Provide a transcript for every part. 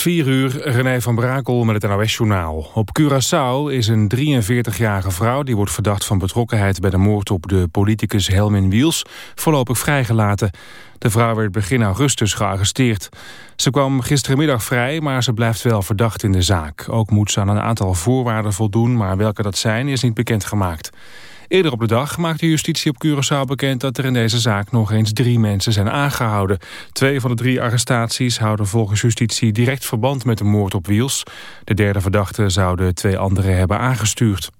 4 uur, René van Brakel met het NOS-journaal. Op Curaçao is een 43-jarige vrouw... die wordt verdacht van betrokkenheid bij de moord op de politicus Helmin Wiels... voorlopig vrijgelaten. De vrouw werd begin augustus gearresteerd. Ze kwam gisterenmiddag vrij, maar ze blijft wel verdacht in de zaak. Ook moet ze aan een aantal voorwaarden voldoen... maar welke dat zijn is niet bekendgemaakt. Eerder op de dag maakte justitie op Curaçao bekend dat er in deze zaak nog eens drie mensen zijn aangehouden. Twee van de drie arrestaties houden volgens justitie direct verband met de moord op Wiels. De derde verdachte zou de twee anderen hebben aangestuurd.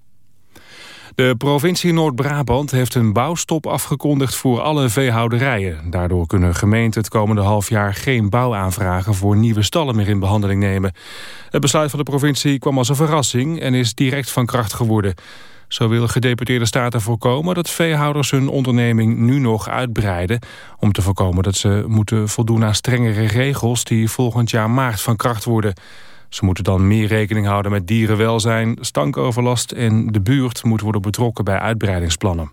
De provincie Noord-Brabant heeft een bouwstop afgekondigd voor alle veehouderijen. Daardoor kunnen gemeenten het komende half jaar geen bouwaanvragen voor nieuwe stallen meer in behandeling nemen. Het besluit van de provincie kwam als een verrassing en is direct van kracht geworden. Zo wil gedeputeerde staten voorkomen dat veehouders hun onderneming nu nog uitbreiden... om te voorkomen dat ze moeten voldoen aan strengere regels... die volgend jaar maart van kracht worden. Ze moeten dan meer rekening houden met dierenwelzijn, stankoverlast... en de buurt moet worden betrokken bij uitbreidingsplannen.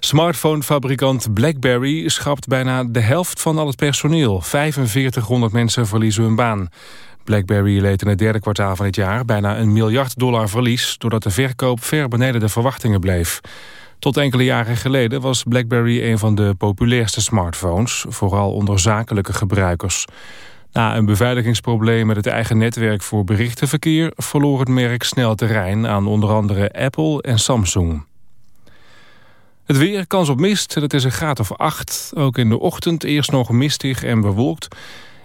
Smartphonefabrikant BlackBerry schrapt bijna de helft van al het personeel. 4500 mensen verliezen hun baan. BlackBerry leed in het derde kwartaal van het jaar bijna een miljard dollar verlies... doordat de verkoop ver beneden de verwachtingen bleef. Tot enkele jaren geleden was BlackBerry een van de populairste smartphones... vooral onder zakelijke gebruikers. Na een beveiligingsprobleem met het eigen netwerk voor berichtenverkeer... verloor het merk snel terrein aan onder andere Apple en Samsung. Het weer, kans op mist, dat is een graad of acht. Ook in de ochtend eerst nog mistig en bewolkt...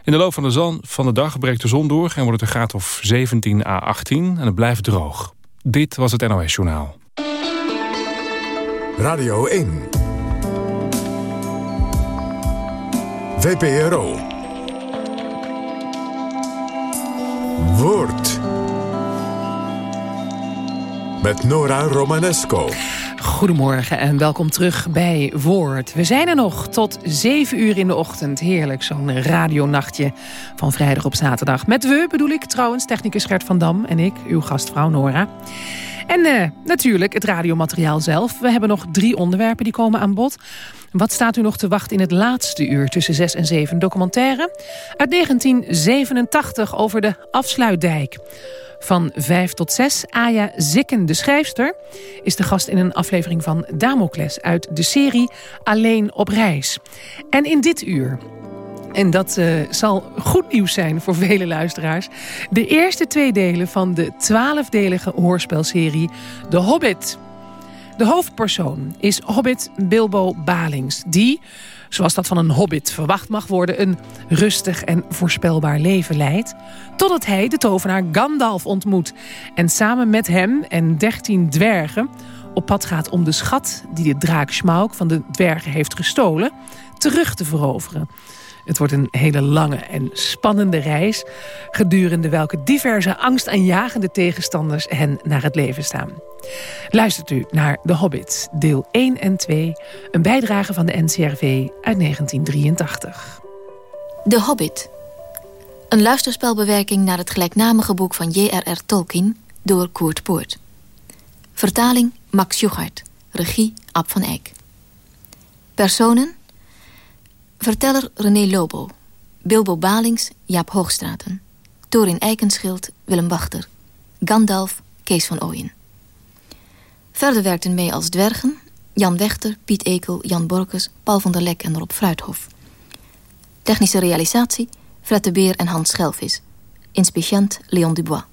In de loop van de, zon, van de dag breekt de zon door en wordt het een graad of 17 à 18 en het blijft droog. Dit was het NOS Journaal. Radio 1. VPRO. Woord. Met Nora Romanesco. Goedemorgen en welkom terug bij Woord. We zijn er nog tot 7 uur in de ochtend. Heerlijk, zo'n radionachtje van vrijdag op zaterdag. Met we bedoel ik trouwens technicus Gert van Dam en ik, uw gastvrouw Nora. En uh, natuurlijk het radiomateriaal zelf. We hebben nog drie onderwerpen die komen aan bod. Wat staat u nog te wachten in het laatste uur tussen 6 en 7? Documentaire uit 1987 over de Afsluitdijk. Van 5 tot 6, Aya Zikken, de schrijfster... is de gast in een aflevering van Damocles uit de serie Alleen op reis. En in dit uur en dat uh, zal goed nieuws zijn voor vele luisteraars. De eerste twee delen van de twaalfdelige hoorspelserie De Hobbit. De hoofdpersoon is Hobbit Bilbo Balings. Die, zoals dat van een hobbit verwacht mag worden... een rustig en voorspelbaar leven leidt... totdat hij de tovenaar Gandalf ontmoet... en samen met hem en dertien dwergen op pad gaat om de schat... die de draak Smaug van de dwergen heeft gestolen... terug te veroveren. Het wordt een hele lange en spannende reis... gedurende welke diverse angstaanjagende tegenstanders hen naar het leven staan. Luistert u naar The Hobbit, deel 1 en 2... een bijdrage van de NCRV uit 1983. The Hobbit. Een luisterspelbewerking naar het gelijknamige boek van J.R.R. Tolkien... door Koert Poort. Vertaling Max Jochart. Regie Ab van Eyck. Personen Verteller René Lobo. Bilbo Balings, Jaap Hoogstraten. Torin Eikenschild, Willem Wachter. Gandalf, Kees van Ooyen. Verder werkten mee als dwergen... Jan Wechter, Piet Ekel, Jan Borkes, Paul van der Lek en Rob Fruithof. Technische realisatie, Fred de Beer en Hans Schelvis. Inspiciënt Leon Dubois.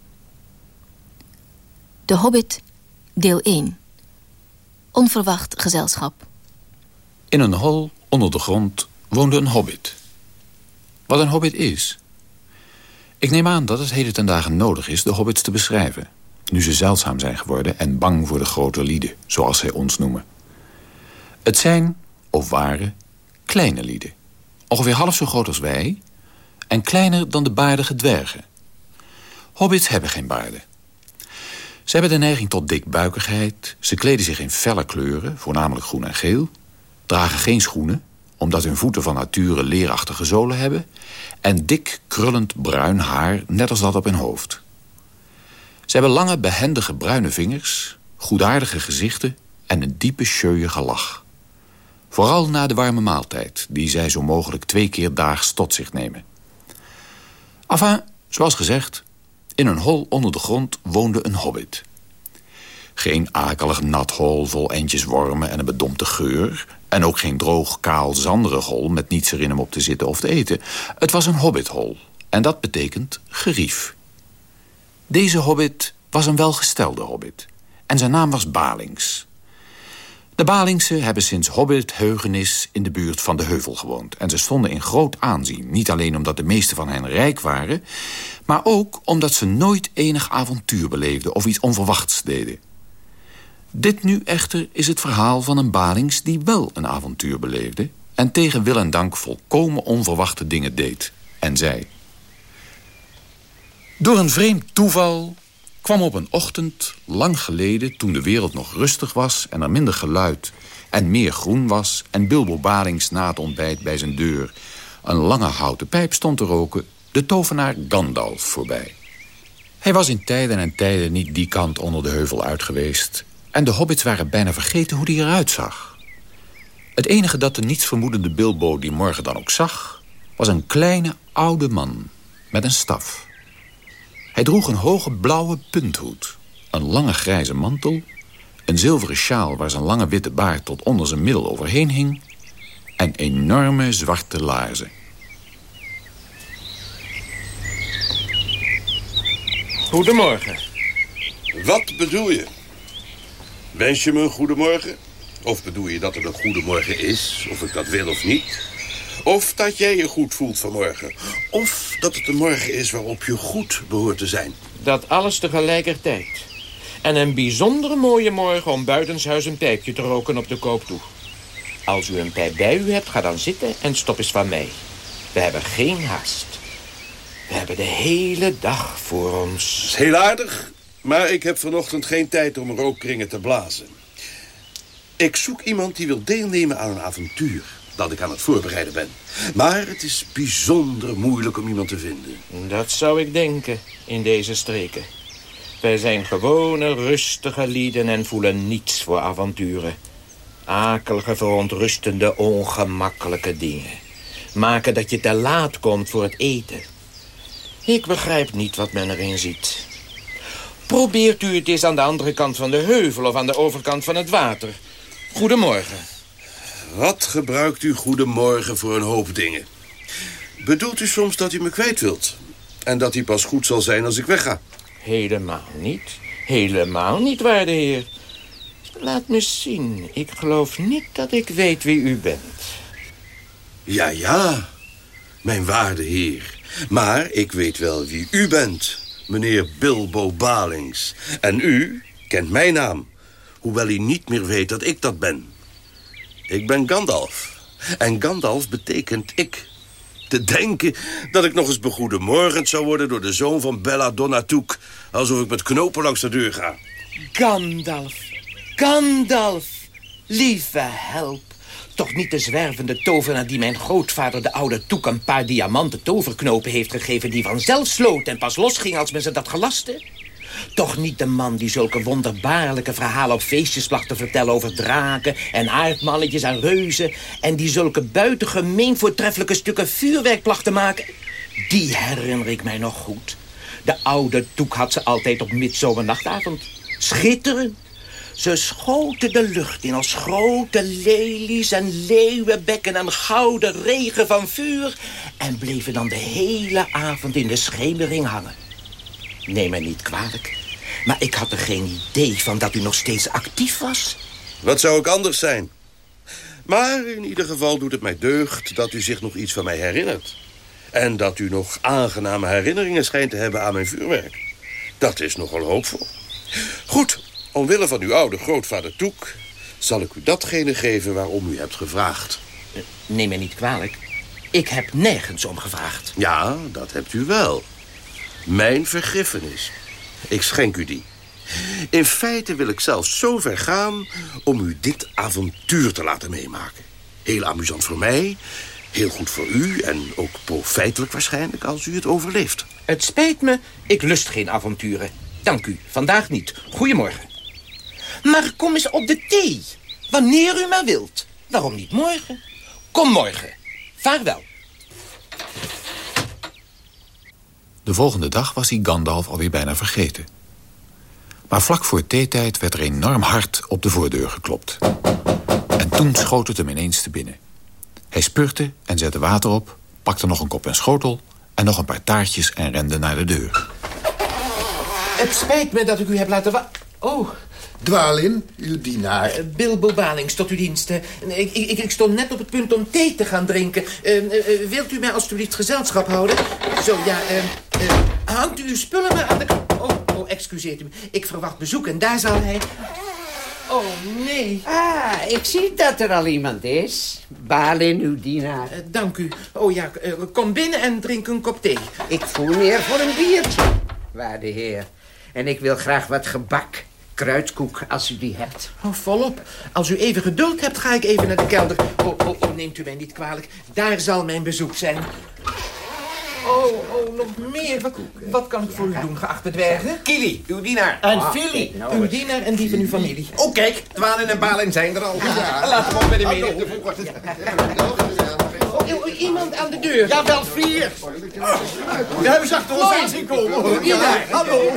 De Hobbit, deel 1. Onverwacht gezelschap. In een hol onder de grond woonde een hobbit. Wat een hobbit is? Ik neem aan dat het heden ten dagen nodig is de hobbits te beschrijven... nu ze zeldzaam zijn geworden en bang voor de grote lieden, zoals zij ons noemen. Het zijn, of waren, kleine lieden. Ongeveer half zo groot als wij en kleiner dan de baardige dwergen. Hobbits hebben geen baarden. Ze hebben de neiging tot dikbuikigheid. Ze kleden zich in felle kleuren, voornamelijk groen en geel. Dragen geen schoenen omdat hun voeten van nature leerachtige zolen hebben... en dik, krullend bruin haar, net als dat op hun hoofd. Ze hebben lange, behendige bruine vingers... goedaardige gezichten en een diepe, scheuige lach. Vooral na de warme maaltijd... die zij zo mogelijk twee keer daags tot zich nemen. Enfin, zoals gezegd, in een hol onder de grond woonde een hobbit. Geen akelig nat hol vol eentjes wormen en een bedompte geur... en ook geen droog, kaal, zanderig hol met niets erin om op te zitten of te eten. Het was een hobbithol en dat betekent gerief. Deze hobbit was een welgestelde hobbit en zijn naam was Balings... De Balingse hebben sinds Hobbit-heugenis in de buurt van de heuvel gewoond. En ze stonden in groot aanzien. Niet alleen omdat de meeste van hen rijk waren... maar ook omdat ze nooit enig avontuur beleefden of iets onverwachts deden. Dit nu echter is het verhaal van een Balings die wel een avontuur beleefde... en tegen wil en dank volkomen onverwachte dingen deed. En zei... Door een vreemd toeval kwam op een ochtend, lang geleden... toen de wereld nog rustig was en er minder geluid en meer groen was... en Bilbo Balings na het ontbijt bij zijn deur... een lange houten pijp stond te roken... de tovenaar Gandalf voorbij. Hij was in tijden en tijden niet die kant onder de heuvel uit geweest... en de hobbits waren bijna vergeten hoe die eruit zag. Het enige dat de nietsvermoedende Bilbo die morgen dan ook zag... was een kleine oude man met een staf... Hij droeg een hoge blauwe punthoed, een lange grijze mantel... een zilveren sjaal waar zijn lange witte baard tot onder zijn middel overheen hing... en enorme zwarte laarzen. Goedemorgen. Wat bedoel je? Wens je me een goedemorgen? Of bedoel je dat het een goedemorgen is, of ik dat wil of niet? Of dat jij je goed voelt vanmorgen. Of dat het een morgen is waarop je goed behoort te zijn. Dat alles tegelijkertijd. En een bijzondere mooie morgen om buitenshuis een pijpje te roken op de koop toe. Als u een pijp bij u hebt, ga dan zitten en stop eens van mij. We hebben geen haast. We hebben de hele dag voor ons. Dat is heel aardig, maar ik heb vanochtend geen tijd om rookkringen te blazen. Ik zoek iemand die wil deelnemen aan een avontuur dat ik aan het voorbereiden ben. Maar het is bijzonder moeilijk om iemand te vinden. Dat zou ik denken, in deze streken. Wij zijn gewone, rustige lieden en voelen niets voor avonturen. Akelige, verontrustende, ongemakkelijke dingen. Maken dat je te laat komt voor het eten. Ik begrijp niet wat men erin ziet. Probeert u het eens aan de andere kant van de heuvel... of aan de overkant van het water. Goedemorgen. Wat gebruikt u goedemorgen voor een hoop dingen? Bedoelt u soms dat u me kwijt wilt? En dat hij pas goed zal zijn als ik wegga? Helemaal niet. Helemaal niet, waarde heer. Laat me zien. Ik geloof niet dat ik weet wie u bent. Ja, ja, mijn waarde heer. Maar ik weet wel wie u bent, meneer Bilbo Balings. En u kent mijn naam, hoewel u niet meer weet dat ik dat ben. Ik ben Gandalf. En Gandalf betekent ik. Te denken dat ik nog eens begoedemorgend zou worden... door de zoon van Bella Donatouk. Alsof ik met knopen langs de deur ga. Gandalf. Gandalf. Lieve help. Toch niet de zwervende tovenaar die mijn grootvader de oude Toek... een paar diamanten toverknopen heeft gegeven... die vanzelf sloot en pas losging als men ze dat gelaste? Toch niet de man die zulke wonderbaarlijke verhalen op feestjes placht te vertellen over draken en aardmannetjes en reuzen en die zulke buitengemeen voortreffelijke stukken vuurwerk placht te maken? Die herinner ik mij nog goed. De oude Toek had ze altijd op midzomernachtavond. Schitterend. Ze schoten de lucht in als grote lelies en leeuwenbekken en gouden regen van vuur... en bleven dan de hele avond in de schemering hangen. Neem me niet kwalijk. Maar ik had er geen idee van dat u nog steeds actief was. Wat zou ik anders zijn? Maar in ieder geval doet het mij deugd dat u zich nog iets van mij herinnert. En dat u nog aangename herinneringen schijnt te hebben aan mijn vuurwerk. Dat is nogal hoopvol. Goed, omwille van uw oude grootvader Toek... zal ik u datgene geven waarom u hebt gevraagd. Neem me niet kwalijk. Ik heb nergens om gevraagd. Ja, dat hebt u wel. Mijn vergiffenis. Ik schenk u die. In feite wil ik zelfs zo ver gaan om u dit avontuur te laten meemaken. Heel amusant voor mij, heel goed voor u en ook profijtelijk waarschijnlijk als u het overleeft. Het spijt me, ik lust geen avonturen. Dank u, vandaag niet. Goedemorgen. Maar kom eens op de thee. Wanneer u maar wilt. Waarom niet morgen? Kom morgen. Vaarwel. De volgende dag was hij Gandalf alweer bijna vergeten. Maar vlak voor theetijd werd er enorm hard op de voordeur geklopt. En toen schoot het hem ineens te binnen. Hij spurte en zette water op, pakte nog een kop en schotel... en nog een paar taartjes en rende naar de deur. Het spijt me dat ik u heb laten wa... Oh, Dwalin, uw dienaar. eh, Bilbo Balings, tot uw diensten. Ik, ik, ik stond net op het punt om thee te gaan drinken. Eh, eh, wilt u mij alstublieft gezelschap houden? Zo, ja, hangt u uw spullen maar aan de kant. Oh, oh, excuseert u. Ik verwacht bezoek en daar zal hij... Oh, nee. Ah, ik zie dat er al iemand is. Balin, uw dienaar. Dank u. Oh ja, kom binnen en drink een kop thee. Ik voel meer voor een biertje, waarde heer. En ik wil graag wat gebak, kruidkoek, als u die hebt. Oh, volop. Als u even geduld hebt, ga ik even naar de kelder. Oh, oh, oh, neemt u mij niet kwalijk. Daar zal mijn bezoek zijn. Oh, oh, nog meer. Wat, wat kan ik voor u doen, geachte dwergen? Kili, uw dienaar. En Philly. Uw dienaar en die van uw familie. Oh, kijk, Dwalin en Balin zijn er al. Laten we op met de mening. Iemand aan de deur. Ja, wel vier. We hebben ze achter ons aan zien komen. Hallo.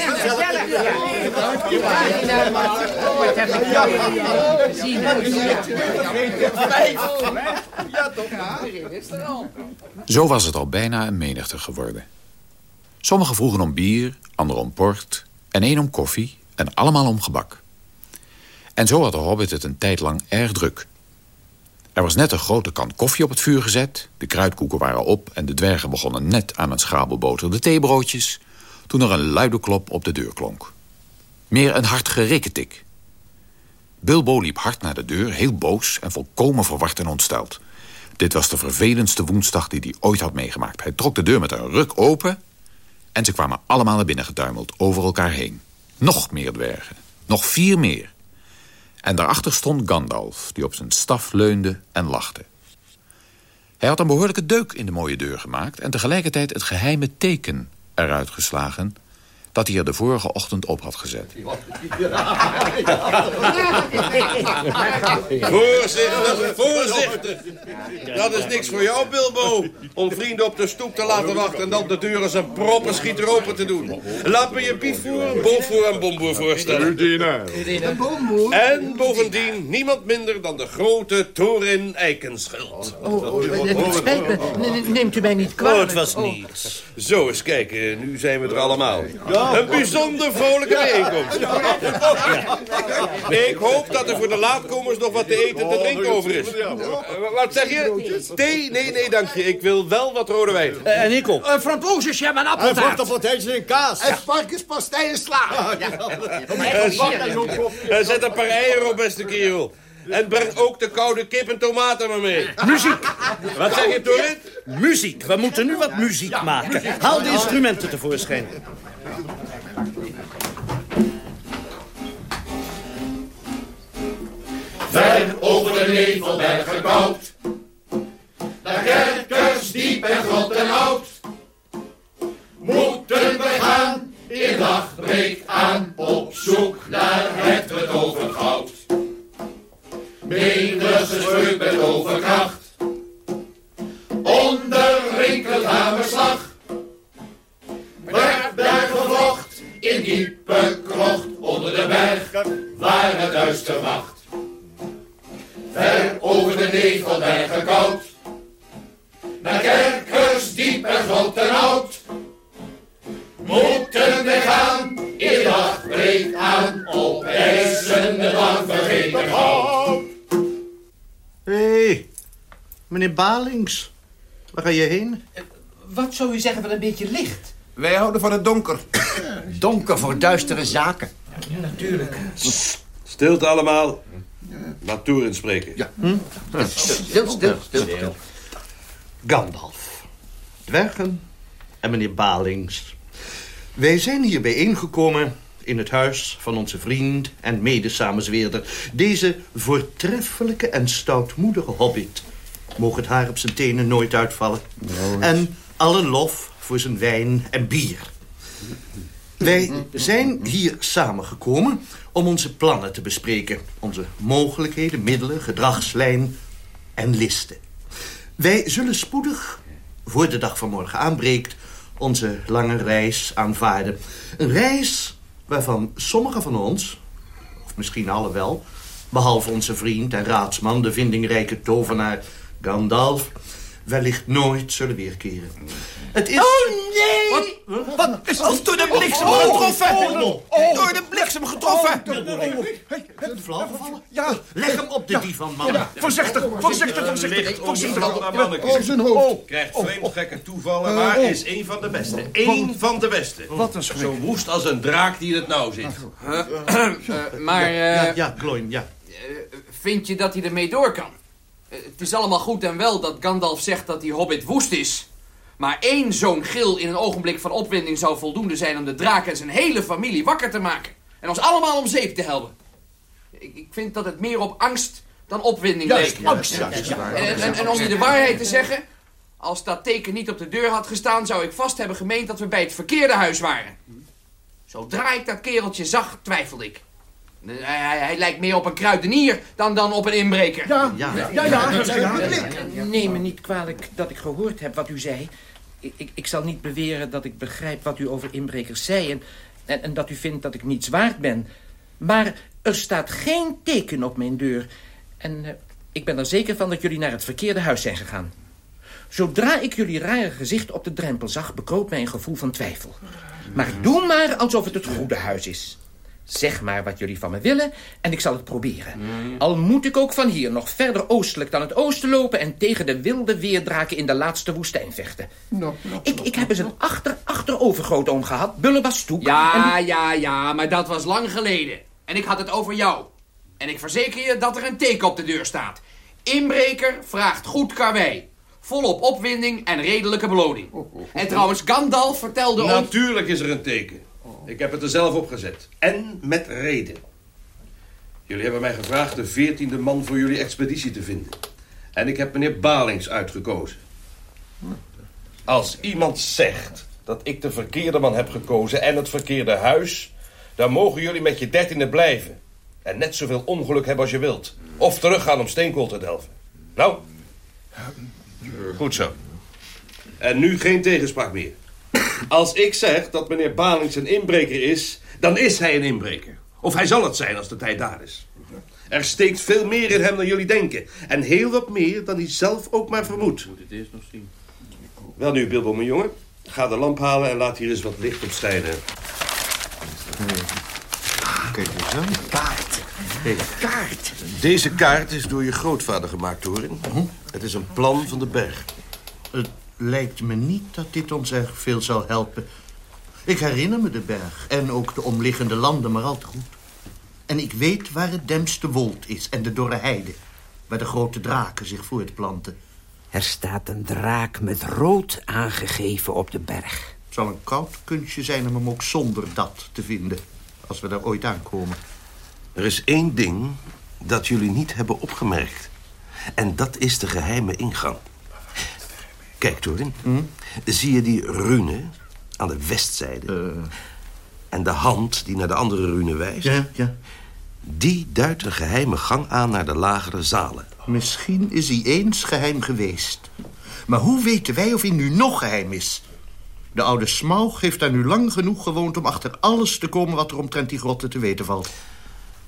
Zo was het al bijna een menigte geworden. Sommigen vroegen om bier, anderen om port... en één om koffie en allemaal om gebak. En zo had de hobbit het een tijd lang erg druk. Er was net een grote kan koffie op het vuur gezet... de kruidkoeken waren op en de dwergen begonnen net aan het schrabelboterde theebroodjes... toen er een luide klop op de deur klonk. Meer een hard gerikketik. Bilbo liep hard naar de deur, heel boos en volkomen verward en ontsteld. Dit was de vervelendste woensdag die hij ooit had meegemaakt. Hij trok de deur met een ruk open... en ze kwamen allemaal naar binnen getuimeld, over elkaar heen. Nog meer dwergen, nog vier meer. En daarachter stond Gandalf, die op zijn staf leunde en lachte. Hij had een behoorlijke deuk in de mooie deur gemaakt... en tegelijkertijd het geheime teken eruit geslagen... dat hij er de vorige ochtend op had gezet. Voorzichtig, voorzichtig. Dat is niks voor jou, Bilbo. Om vrienden op de stoep te laten wachten... en dan de deur als een proppenschieter open te doen. Laat me je biefvoer, bolvoer en bomboer voorstellen. En bovendien niemand minder dan de grote Thorin Eikenschild. Oh, oh, me. Ne- Neemt u mij niet Oh, kwalijk. het was niets. Zo eens kijken, nu zijn we er allemaal. Een bijzonder vrolijke bijeenkomst. Ik hoop dat er voor de laatkomers nog wat te eten en te drinken over is. Eh, Wat zeg je? Thee? Nee, nee, dank je. Ik wil wel wat rode wijn. En ik ook. Een frambozen jam en appeltaart. Een potentje en kaas. En varkenspastei en sla. Eh, Zet een paar eieren op, beste kerel. En breng ook de koude kip en tomaten maar mee. Muziek. Wat zeg je, Torin? Muziek. We moeten nu wat muziek maken. Haal de instrumenten tevoorschijn. Over de nevelbergen koud. Naar kerkers diep en grot en oud. Moeten we gaan, in dag breekt aan. Op zoek naar het betoverd goud. Menige scheut met overkracht. Onder rinkelhamerslag. Werd daar gevlocht in diepe krocht onder de berg waar het duister wacht. Ver over de nevelbergen koud. Naar kerkers diep en groot en oud. Moeten we gaan, in dag breekt aan. Op eisende lang vergeten goud. Hé, hey, meneer Balings. Waar ga je heen? Wat zou u zeggen van een beetje licht? Wij houden van het donker. Donker voor duistere zaken. Natuurlijk. Stilte allemaal. Laat Torin spreken. Ja. Stil, stil, stil, stil. Gandalf, dwergen en meneer Balings. Wij zijn hier bijeengekomen in het huis van onze vriend en medesamenzweerder. Deze voortreffelijke en stoutmoedige hobbit. Mogen het haar op zijn tenen nooit uitvallen. En alle lof voor zijn wijn en bier. Wij zijn hier samengekomen om onze plannen te bespreken. Onze mogelijkheden, middelen, gedragslijn en listen. Wij zullen spoedig, voor de dag van morgen aanbreekt... onze lange reis aanvaarden. Een reis waarvan sommigen van ons, of misschien alle wel... behalve onze vriend en raadsman, de vindingrijke tovenaar Gandalf... wellicht nooit zullen weerkeren. Het is... Oh, nee! Wat? Wat is ons door de bliksem getroffen? Door de bliksem getroffen! De flauw gevallen? Ja. Leg hem op de divan, man. Voorzichtig, voorzichtig, voorzichtig, voorzichtig. Oh, zijn hoofd. Krijgt vreemdgekke toevallen, maar is één van de beste. Eén van de beste. Wat een schrik. Zo woest als een draak die in het nauw zit. maar, eh, Ja, ja, Gloin, ja. vind je dat hij ermee door kan? Eh, het is allemaal goed en wel dat Gandalf zegt dat die hobbit woest is. Maar één zo'n gil in een ogenblik van opwinding zou voldoende zijn om de draak en zijn hele familie wakker te maken. En ons allemaal om zeep te helpen. Ik, ik vind dat het meer op angst dan opwinding Juist, leek. angst, juist, ja. En, en, en om je de waarheid te zeggen, als dat teken niet op de deur had gestaan, zou ik vast hebben gemeend dat we bij het verkeerde huis waren. Zodra ik dat kereltje zag, twijfelde ik. Hij, hij, hij lijkt meer op een kruidenier dan, dan op een inbreker. Ja, Ja. ja, ja, ja, ja. Neem me niet kwalijk dat ik gehoord heb wat u zei. Ik, ik, ik zal niet beweren dat ik begrijp wat u over inbrekers zei... En, en, en dat u vindt dat ik niets waard ben. Maar er staat geen teken op mijn deur. En eh, ik ben er zeker van dat jullie naar het verkeerde huis zijn gegaan. Zodra ik jullie rare gezicht op de drempel zag... bekroop mij een gevoel van twijfel. Maar doe maar alsof het het goede huis is. Zeg maar wat jullie van me willen en ik zal het proberen. Al moet ik ook van hier nog verder oostelijk dan het oosten lopen... en tegen de wilde weerdraken in de laatste woestijn vechten. Ik, ik heb eens een achter achterovergrootoom gehad, Bullebastoek. Ja, ja, ja, maar dat was lang geleden. En ik had het over jou. En ik verzeker je dat er een teken op de deur staat. Inbreker vraagt goed karwei. Volop opwinding en redelijke beloning. En trouwens, Gandalf vertelde ons... Natuurlijk is er een teken. Ik heb het er zelf op gezet. En met reden. Jullie hebben mij gevraagd de veertiende man voor jullie expeditie te vinden. En ik heb meneer Balings uitgekozen. Als iemand zegt dat ik de verkeerde man heb gekozen en het verkeerde huis... dan mogen jullie met je dertiende blijven. En net zoveel ongeluk hebben als je wilt. Of teruggaan om steenkool te delven. Nou, goed zo. En nu geen tegenspraak meer. Als ik zeg dat meneer Balings een inbreker is, dan is hij een inbreker. Of hij zal het zijn als de tijd daar is. Er steekt veel meer in hem dan jullie denken. En heel wat meer dan hij zelf ook maar vermoedt. Moet het eerst nog zien. Wel nu, Bilbo, mijn jongen. Ga de lamp halen en laat hier eens wat licht op schijnen. Kijk eens aan. Kaart. Kaart. Deze kaart is door je grootvader gemaakt, Torin. Het is een plan van de berg. Het lijkt me niet dat dit ons erg veel zal helpen. Ik herinner me de berg en ook de omliggende landen maar al te goed. En ik weet waar het Demste Wold is en de dorre heide... waar de grote draken zich voortplanten. Er staat een draak met rood aangegeven op de berg. Het zal een koud kunstje zijn om hem ook zonder dat te vinden... als we daar ooit aankomen. Er is één ding dat jullie niet hebben opgemerkt. En dat is de geheime ingang. Kijk, Torin. Zie je die rune aan de westzijde? En de hand die naar de andere rune wijst? Ja, ja. Die duidt een geheime gang aan naar de lagere zalen. Misschien is hij eens geheim geweest. Maar hoe weten wij of hij nu nog geheim is? De oude Smaug heeft daar nu lang genoeg gewoond... om achter alles te komen wat er omtrent die grotten te weten valt.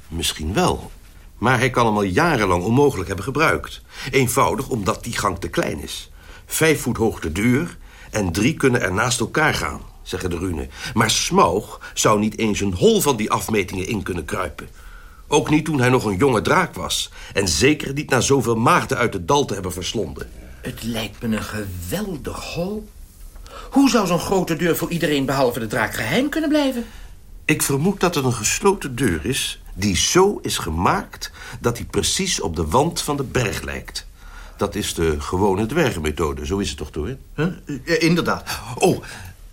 Misschien wel. Maar hij kan hem al jarenlang onmogelijk hebben gebruikt. Eenvoudig omdat die gang te klein is. Vijf voet hoog de deur en drie kunnen er naast elkaar gaan, zeggen de runen. Maar Smaug zou niet eens een hol van die afmetingen in kunnen kruipen. Ook niet toen hij nog een jonge draak was. En zeker niet na zoveel maagden uit het dal te hebben verslonden. Het lijkt me een geweldig hol. Hoe zou zo'n grote deur voor iedereen behalve de draak geheim kunnen blijven? Ik vermoed dat het een gesloten deur is... die zo is gemaakt dat hij precies op de wand van de berg lijkt. Dat is de gewone dwergenmethode, zo is het toch, Torin? Huh? Ja, inderdaad. Oh,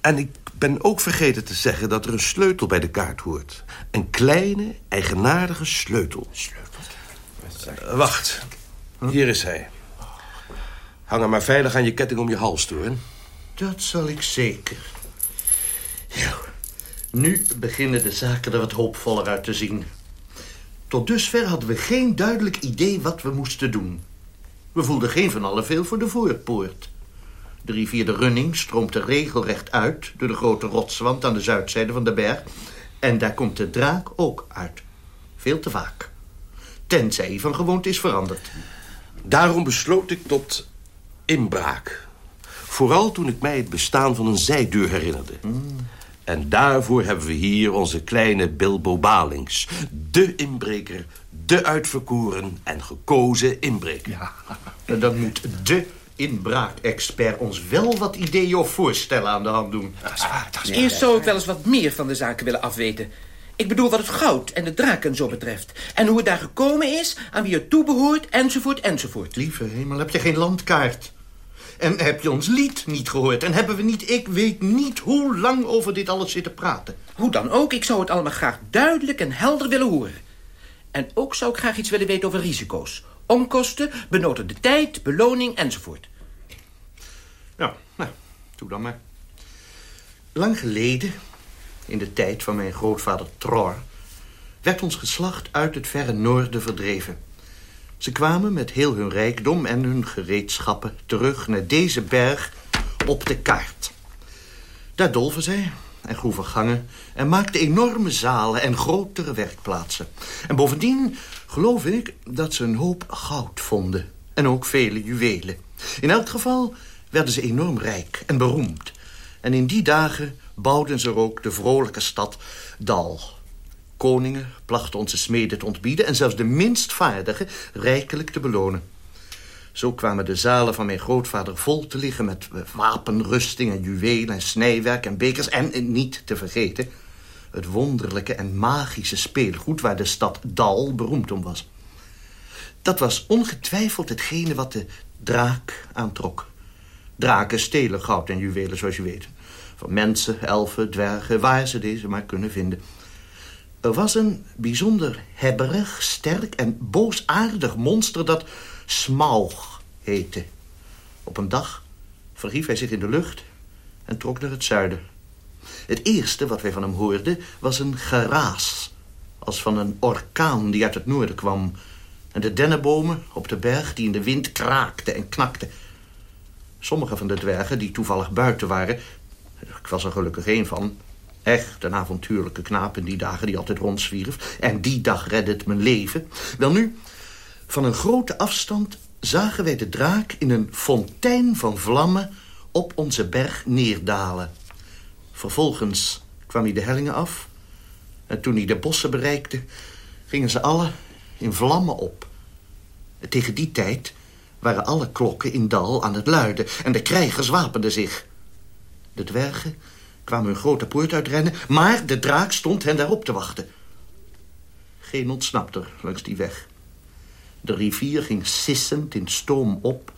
en ik ben ook vergeten te zeggen dat er een sleutel bij de kaart hoort. Een kleine, eigenaardige sleutel. Sleutel? wacht, hier is hij. Hang hem maar veilig aan je ketting om je hals, Torin. Dat zal ik zeker. Ja, nu beginnen de zaken er wat hoopvoller uit te zien. Tot dusver hadden we geen duidelijk idee wat we moesten doen. We voelden geen van allen veel voor de voorpoort. De rivier de Running stroomt er regelrecht uit... door de grote rotswand aan de zuidzijde van de berg. En daar komt de draak ook uit. Veel te vaak. Tenzij hij van gewoonte is veranderd. Daarom besloot ik tot inbraak. Vooral toen ik mij het bestaan van een zijdeur herinnerde. En daarvoor hebben we hier onze kleine Bilbo Balings. De inbreker, de uitverkoren en gekozen inbreker. Ja, dan moet de inbraakexpert ons wel wat ideeën of voorstellen aan de hand doen. Dat is waar, dat is Eerst zou ik wel eens wat meer van de zaken willen afweten. Ik bedoel wat het goud en de draken zo betreft. En hoe het daar gekomen is, aan wie het toebehoort, enzovoort, enzovoort. Lieve hemel, heb je geen landkaart? En heb je ons lied niet gehoord? En hebben we niet, ik weet niet hoe lang over dit alles zitten praten? Hoe dan ook, ik zou het allemaal graag duidelijk en helder willen horen. En ook zou ik graag iets willen weten over risico's. Onkosten, benodigde tijd, beloning enzovoort. Ja, nou, doe dan maar. Lang geleden, in de tijd van mijn grootvader Tror... werd ons geslacht uit het verre noorden verdreven. Ze kwamen met heel hun rijkdom en hun gereedschappen... terug naar deze berg op de kaart. Daar dolven zij en groeven gangen... en maakten enorme zalen en grotere werkplaatsen. En bovendien geloof ik dat ze een hoop goud vonden... en ook vele juwelen. In elk geval werden ze enorm rijk en beroemd. En in die dagen bouwden ze er ook de vrolijke stad Dal. Koningen plachten onze smeden te ontbieden... en zelfs de minst vaardige rijkelijk te belonen. Zo kwamen de zalen van mijn grootvader vol te liggen... met wapenrusting en juwelen en snijwerk en bekers... en niet te vergeten het wonderlijke en magische speelgoed... waar de stad Dal beroemd om was. Dat was ongetwijfeld hetgene wat de draak aantrok. Draken stelen goud en juwelen, zoals je weet. Van mensen, elfen, dwergen, waar ze deze maar kunnen vinden. Er was een bijzonder hebberig, sterk en boosaardig monster dat Smaug heette. Op een dag verhief hij zich in de lucht en trok naar het zuiden. Het eerste wat wij van hem hoorden was een geraas... als van een orkaan die uit het noorden kwam... en de dennenbomen op de berg die in de wind kraakten en knakten. Sommige van de dwergen die toevallig buiten waren... ik was er gelukkig één van... echt een avontuurlijke knaap in die dagen die altijd rondzwierf... en die dag redde het mijn leven. Wel nu, van een grote afstand zagen wij de draak... in een fontein van vlammen op onze berg neerdalen. Vervolgens kwam hij de hellingen af... en toen hij de bossen bereikte... gingen ze alle in vlammen op. Tegen die tijd waren alle klokken in Dal aan het luiden... en de krijgers wapenden zich. De dwergen kwamen hun grote poort uitrennen... maar de draak stond hen daarop te wachten. Geen ontsnapte langs die weg. De rivier ging sissend in stoom op...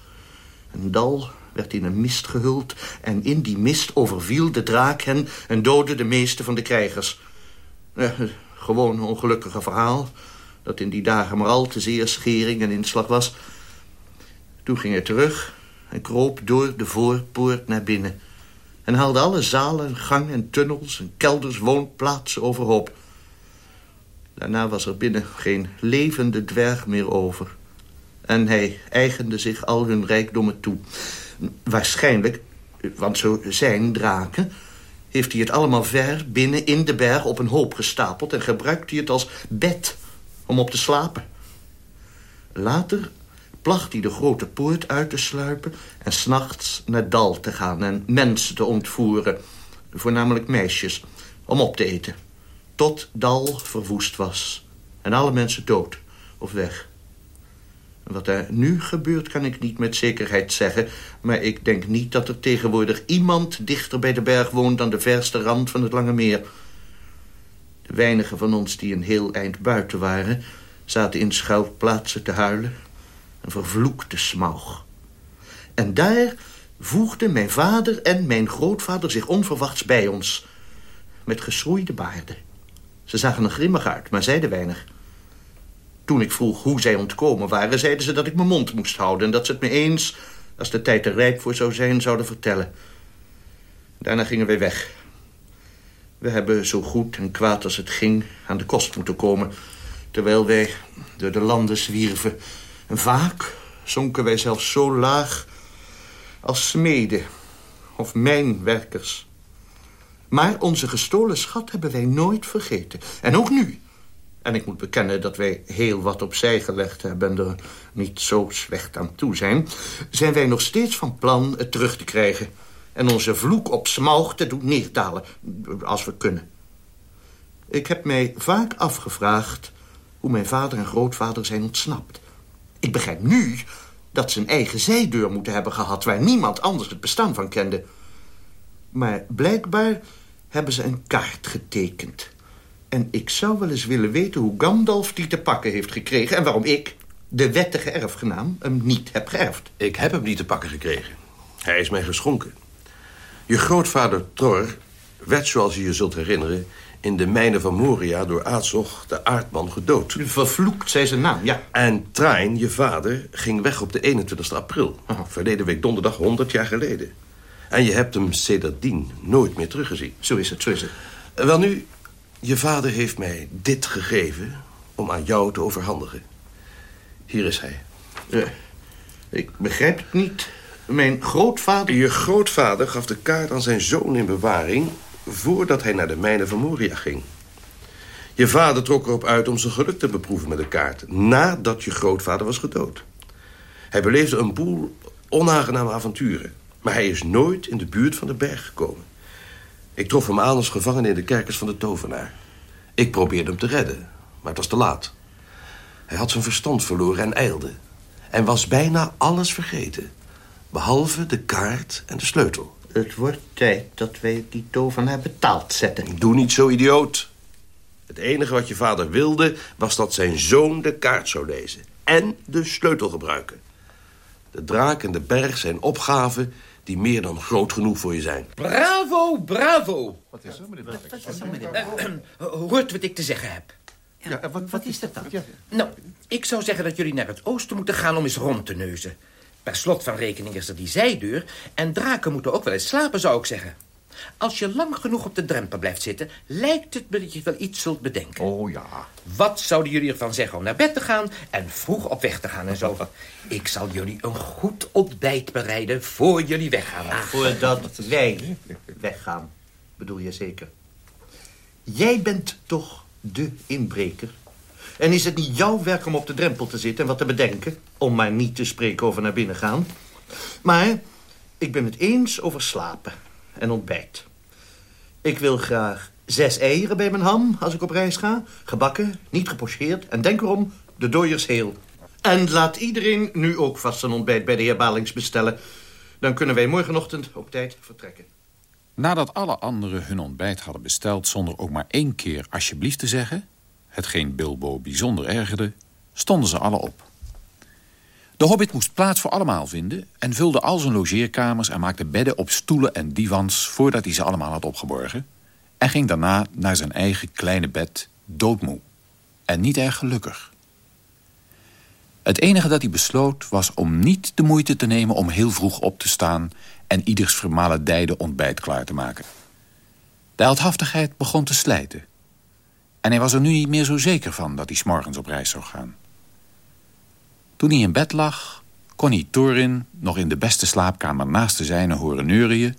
en Dal werd in een mist gehuld... en in die mist overviel de draak hen... en doodde de meeste van de krijgers. Eh, gewoon een ongelukkige verhaal... dat in die dagen maar al te zeer schering en inslag was... Toen ging hij terug en kroop door de voorpoort naar binnen... en haalde alle zalen, gangen en tunnels en kelders, woonplaatsen overhoop. Daarna was er binnen geen levende dwerg meer over. En hij eigende zich al hun rijkdommen toe. Waarschijnlijk, want zo zijn draken... heeft hij het allemaal ver binnen in de berg op een hoop gestapeld... en gebruikt hij het als bed om op te slapen. Later placht hij de grote poort uit te sluipen... en s'nachts naar Dal te gaan en mensen te ontvoeren. Voornamelijk meisjes, om op te eten. Tot Dal verwoest was. En alle mensen dood of weg. Wat er nu gebeurt kan ik niet met zekerheid zeggen... maar ik denk niet dat er tegenwoordig iemand dichter bij de berg woont... dan de verste rand van het Lange Meer. De weinigen van ons die een heel eind buiten waren... zaten in schuilplaatsen te huilen een vervloekte smaug. En daar voegden mijn vader en mijn grootvader zich onverwachts bij ons. Met geschroeide baarden. Ze zagen er grimmig uit, maar zeiden weinig. Toen ik vroeg hoe zij ontkomen waren, zeiden ze dat ik mijn mond moest houden... en dat ze het me eens, als de tijd er rijp voor zou zijn, zouden vertellen. Daarna gingen wij weg. We hebben zo goed en kwaad als het ging aan de kost moeten komen... terwijl wij door de landen zwierven en vaak zonken wij zelfs zo laag... als smeden of mijnwerkers. Maar onze gestolen schat hebben wij nooit vergeten. En ook nu. En ik moet bekennen dat wij heel wat opzij gelegd hebben... en er niet zo slecht aan toe zijn... zijn wij nog steeds van plan het terug te krijgen... en onze vloek op smaug te doen neerdalen, als we kunnen. Ik heb mij vaak afgevraagd hoe mijn vader en grootvader zijn ontsnapt. Ik begrijp nu dat ze een eigen zijdeur moeten hebben gehad... waar niemand anders het bestaan van kende. Maar blijkbaar hebben ze een kaart getekend. En ik zou wel eens willen weten hoe Gandalf die te pakken heeft gekregen... en waarom ik, de wettige erfgenaam, hem niet heb geërfd. Ik heb hem niet te pakken gekregen. Hij is mij geschonken. Je grootvader Thor werd, zoals je je zult herinneren... in de mijnen van Moria door Aadzog, de aardman, gedood. Vervloekt, zei zijn naam, ja. En Train, je vader, ging weg op de 21 april. Verleden week donderdag, 100 jaar geleden. En je hebt hem sedertdien nooit meer teruggezien. Zo is het, zo is het. Wel nu, je vader heeft mij dit gegeven om aan jou te overhandigen. Hier is hij. Uh, ik begrijp het niet. Mijn grootvader... Je grootvader gaf de kaart aan zijn zoon in bewaring... voordat hij naar de mijnen van Moria ging. Je vader trok erop uit om zijn geluk te beproeven met de kaart... nadat je grootvader was gedood. Hij beleefde een boel onaangename avonturen... maar hij is nooit in de buurt van de berg gekomen. Ik trof hem aan als gevangene in de kerkers van de tovenaar. Ik probeerde hem te redden, maar het was te laat. Hij had zijn verstand verloren en ijlde. En was bijna alles vergeten. Behalve de kaart en de sleutel. Het wordt tijd dat wij die tovenaar betaald zetten. Doe niet zo idioot. Het enige wat je vader wilde was dat zijn zoon de kaart zou lezen. En de sleutel gebruiken. De draak en de berg zijn opgaven die meer dan groot genoeg voor je zijn. Bravo, bravo. Wat is er, meneer uh, Hoort wat ik te zeggen heb. Ja, wat, wat is dat dan? Ja. Nou, ik zou zeggen dat jullie naar het oosten moeten gaan om eens rond te neuzen. Per slot van rekening is er die zijdeur... en draken moeten ook wel eens slapen, zou ik zeggen. Als je lang genoeg op de drempel blijft zitten... lijkt het me dat je wel iets zult bedenken. Oh ja. Wat zouden jullie ervan zeggen om naar bed te gaan... en vroeg op weg te gaan en zo? Ik zal jullie een goed ontbijt bereiden voor jullie weggaan. Ah, voordat wij weggaan, bedoel je zeker? Jij bent toch de inbreker? En is het niet jouw werk om op de drempel te zitten en wat te bedenken? Om maar niet te spreken over naar binnen gaan. Maar ik ben het eens over slapen en ontbijt. Ik wil graag zes eieren bij mijn ham als ik op reis ga. Gebakken, niet gepocheerd. En denk erom, de dooiers heel. En laat iedereen nu ook vast een ontbijt bij de heer Balings bestellen. Dan kunnen wij morgenochtend op tijd vertrekken. Nadat alle anderen hun ontbijt hadden besteld... zonder ook maar één keer alsjeblieft te zeggen... hetgeen Bilbo bijzonder ergerde, stonden ze alle op. De hobbit moest plaats voor allemaal vinden... en vulde al zijn logeerkamers en maakte bedden op stoelen en divans... voordat hij ze allemaal had opgeborgen... en ging daarna naar zijn eigen kleine bed doodmoe. En niet erg gelukkig. Het enige dat hij besloot was om niet de moeite te nemen... om heel vroeg op te staan en ieders vermalendijde ontbijt klaar te maken. De heldhaftigheid begon te slijten. En hij was er nu niet meer zo zeker van dat hij s'morgens op reis zou gaan. Toen hij in bed lag, kon hij Thorin nog in de beste slaapkamer naast de zijne horen neurien.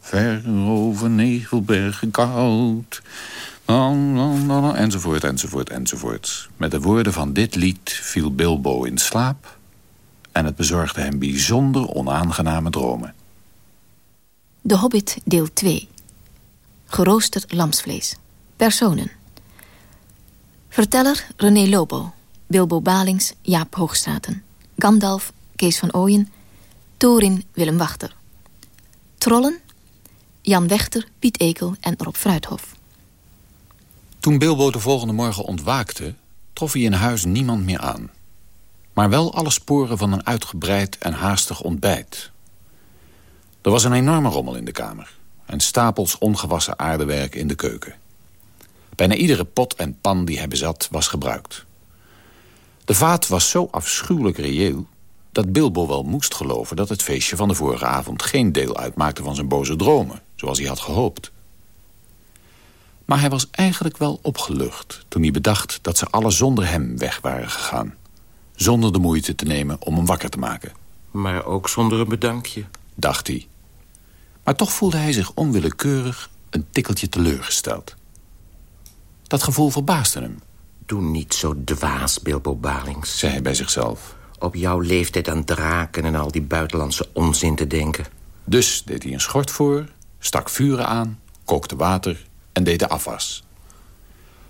Ver over nevelbergen koud. Enzovoort, enzovoort, enzovoort. Met de woorden van dit lied viel Bilbo in slaap... en het bezorgde hem bijzonder onaangename dromen. De Hobbit deel 2. Geroosterd lamsvlees. Personen. Verteller René Lobo. Bilbo Balings, Jaap Hoogstraten. Gandalf, Kees van Ooyen. Thorin, Willem Wachter. Trollen, Jan Wechter, Piet Ekel en Rob Fruithof. Toen Bilbo de volgende morgen ontwaakte... trof hij in huis niemand meer aan. Maar wel alle sporen van een uitgebreid en haastig ontbijt. Er was een enorme rommel in de kamer... en stapels ongewassen aardewerk in de keuken. Bijna iedere pot en pan die hij bezat was gebruikt. De vaat was zo afschuwelijk reëel dat Bilbo wel moest geloven dat het feestje van de vorige avond geen deel uitmaakte van zijn boze dromen, zoals hij had gehoopt. Maar hij was eigenlijk wel opgelucht toen hij bedacht dat ze alle zonder hem weg waren gegaan, zonder de moeite te nemen om hem wakker te maken. Maar ook zonder een bedankje. Dacht hij. Maar toch voelde hij zich onwillekeurig een tikkeltje teleurgesteld. Dat gevoel verbaasde hem. Doe niet zo dwaas, Bilbo Balings. Zei hij bij zichzelf. Op jouw leeftijd aan draken en al die buitenlandse onzin te denken. Dus deed hij een schort voor, stak vuren aan, kookte water en deed de afwas.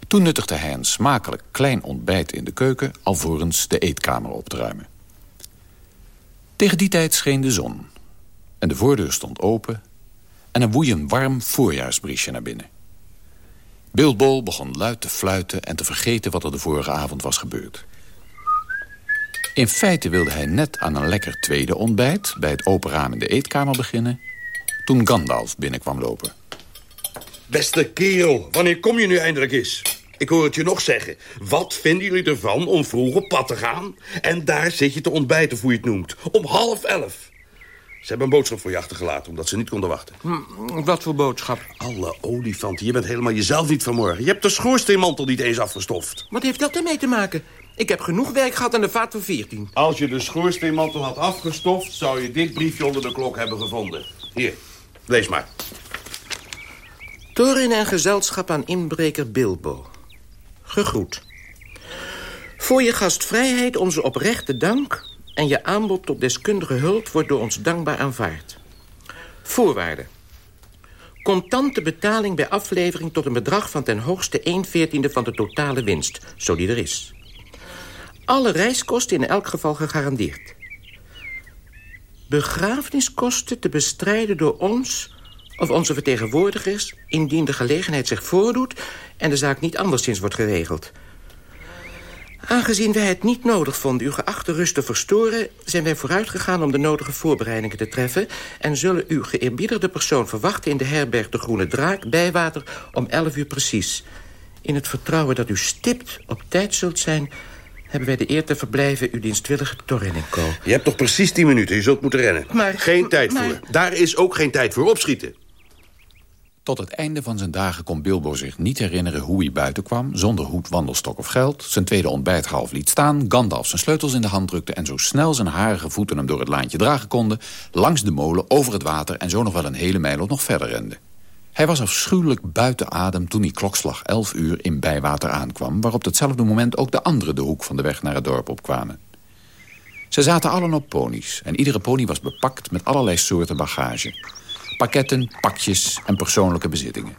Toen nuttigde hij een smakelijk klein ontbijt in de keuken... alvorens de eetkamer op te ruimen. Tegen die tijd scheen de zon. En de voordeur stond open... en er woei een warm voorjaarsbriesje naar binnen. Bilbo begon luid te fluiten en te vergeten wat er de vorige avond was gebeurd. In feite wilde hij net aan een lekker tweede ontbijt... bij het open raam in de eetkamer beginnen... toen Gandalf binnenkwam lopen. Beste kerel, wanneer kom je nu eindelijk eens? Ik hoor het je nog zeggen. Wat vinden jullie ervan om vroeg op pad te gaan? En daar zit je te ontbijten, hoe je het noemt. Om half elf. Ze hebben een boodschap voor je achtergelaten, omdat ze niet konden wachten. Hm, wat voor boodschap? Alle olifanten, je bent helemaal jezelf niet vanmorgen. Je hebt de schoorsteenmantel niet eens afgestoft. Wat heeft dat ermee te maken? Ik heb genoeg werk gehad aan de vaart van 14. Als je de schoorsteenmantel had afgestoft... zou je dit briefje onder de klok hebben gevonden. Hier, lees maar. Torin en gezelschap aan inbreker Bilbo. Gegroet. Voor je gastvrijheid onze oprechte dank... en je aanbod tot deskundige hulp wordt door ons dankbaar aanvaard. Voorwaarden. Contante betaling bij aflevering tot een bedrag van ten hoogste 1 veertiende van de totale winst, zo die er is. Alle reiskosten in elk geval gegarandeerd. Begrafeniskosten te bestrijden door ons of onze vertegenwoordigers... indien de gelegenheid zich voordoet en de zaak niet anderszins wordt geregeld. Aangezien wij het niet nodig vonden uw geachte rust te verstoren... zijn wij vooruitgegaan om de nodige voorbereidingen te treffen... en zullen uw geëerbiedigde persoon verwachten in de herberg De Groene Draak... bijwater om 11 uur precies. In het vertrouwen dat u stipt op tijd zult zijn... hebben wij de eer te verblijven uw dienstwillige Torin en Co. Je hebt toch precies 10 minuten, je zult moeten rennen. Maar- geen tijd maar- voor. Daar is ook geen tijd voor. Opschieten. Tot het einde van zijn dagen kon Bilbo zich niet herinneren hoe hij buiten kwam... zonder hoed, wandelstok of geld, zijn tweede ontbijt half liet staan... Gandalf zijn sleutels in de hand drukte... en zo snel zijn harige voeten hem door het laantje dragen konden... langs de molen, over het water en zo nog wel een hele mijl nog verder rende. Hij was afschuwelijk buiten adem toen hij klokslag 11 uur in bijwater aankwam... waar op datzelfde moment ook de anderen de hoek van de weg naar het dorp opkwamen. Ze zaten allen op ponies en iedere pony was bepakt met allerlei soorten bagage. Pakketten, pakjes en persoonlijke bezittingen.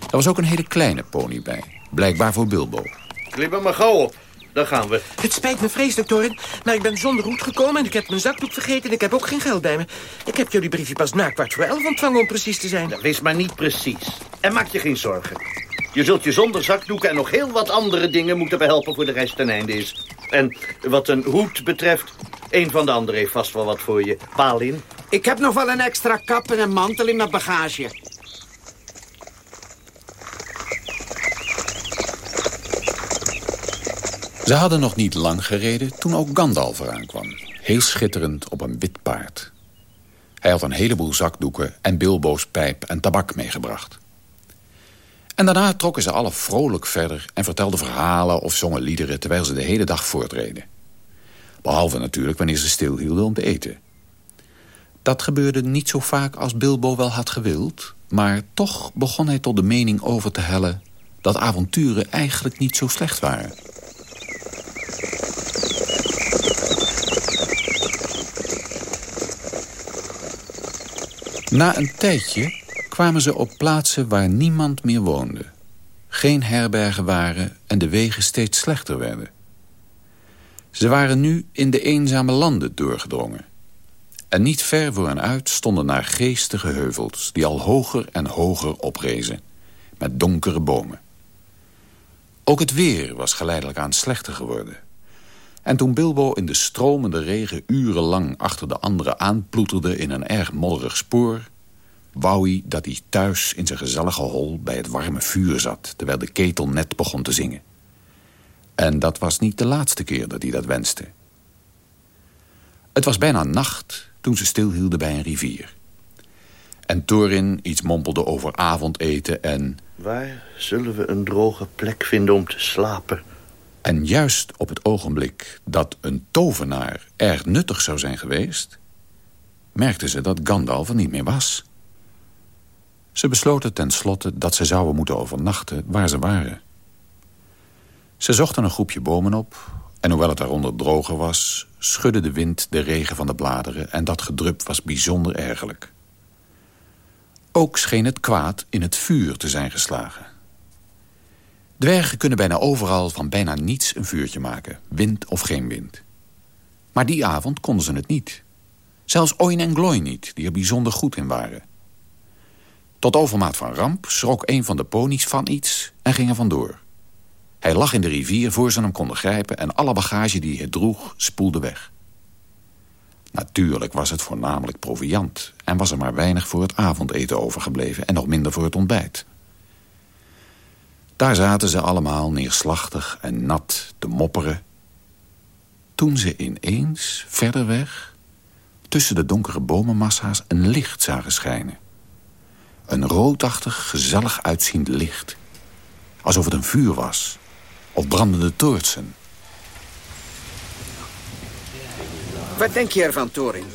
Er was ook een hele kleine pony bij, blijkbaar voor Bilbo. Klim er maar gauw op. Daar gaan we. Het spijt me vreselijk, Torin, maar ik ben zonder hoed gekomen... en ik heb mijn zakdoek vergeten en ik heb ook geen geld bij me. Ik heb jullie briefje pas na kwart voor elf ontvangen om precies te zijn. Wees maar niet precies. En maak je geen zorgen. Je zult je zonder zakdoeken en nog heel wat andere dingen moeten behelpen voor de reis ten einde is. En wat een hoed betreft, een van de anderen heeft vast wel wat voor je. Balin. Ik heb nog wel een extra kap en een mantel in mijn bagage. Ze hadden nog niet lang gereden toen ook Gandalf eraan kwam. Heel schitterend op een wit paard. Hij had een heleboel zakdoeken en Bilbo's pijp en tabak meegebracht. En daarna trokken ze alle vrolijk verder... en vertelden verhalen of zongen liederen terwijl ze de hele dag voortreden. Behalve natuurlijk wanneer ze stilhielden om te eten. Dat gebeurde niet zo vaak als Bilbo wel had gewild... maar toch begon hij tot de mening over te hellen... dat avonturen eigenlijk niet zo slecht waren. Na een tijdje kwamen ze op plaatsen waar niemand meer woonde. Geen herbergen waren en de wegen steeds slechter werden. Ze waren nu in de eenzame landen doorgedrongen. En niet ver voor hen uit stonden naar geestige heuvels... die al hoger en hoger oprezen, met donkere bomen. Ook het weer was geleidelijk aan slechter geworden. En toen Bilbo in de stromende regen urenlang achter de anderen aanploeterde in een erg modderig spoor... wou hij dat hij thuis in zijn gezellige hol bij het warme vuur zat... terwijl de ketel net begon te zingen. En dat was niet de laatste keer dat hij dat wenste. Het was bijna nacht toen ze stilhielden bij een rivier. En Thorin iets mompelde over avondeten en... Waar zullen we een droge plek vinden om te slapen? En juist op het ogenblik dat een tovenaar erg nuttig zou zijn geweest... merkten ze dat Gandalf er niet meer was. Ze besloten tenslotte dat ze zouden moeten overnachten waar ze waren. Ze zochten een groepje bomen op... en hoewel het daaronder droger was... schudde de wind de regen van de bladeren... en dat gedrup was bijzonder ergerlijk. Ook scheen het kwaad in het vuur te zijn geslagen. Dwergen kunnen bijna overal van bijna niets een vuurtje maken. Wind of geen wind. Maar die avond konden ze het niet. Zelfs Oin en Gloin niet, die er bijzonder goed in waren. Tot overmaat van ramp schrok een van de ponies van iets en ging er vandoor. Hij lag in de rivier voor ze hem konden grijpen... en alle bagage die hij droeg spoelde weg. Natuurlijk was het voornamelijk proviand... en was er maar weinig voor het avondeten overgebleven... en nog minder voor het ontbijt. Daar zaten ze allemaal neerslachtig en nat te mopperen... toen ze ineens, verder weg... tussen de donkere bomenmassa's een licht zagen schijnen. Een roodachtig, gezellig uitziend licht. Alsof het een vuur was. Of brandende toortsen. Wat denk je ervan, Torin?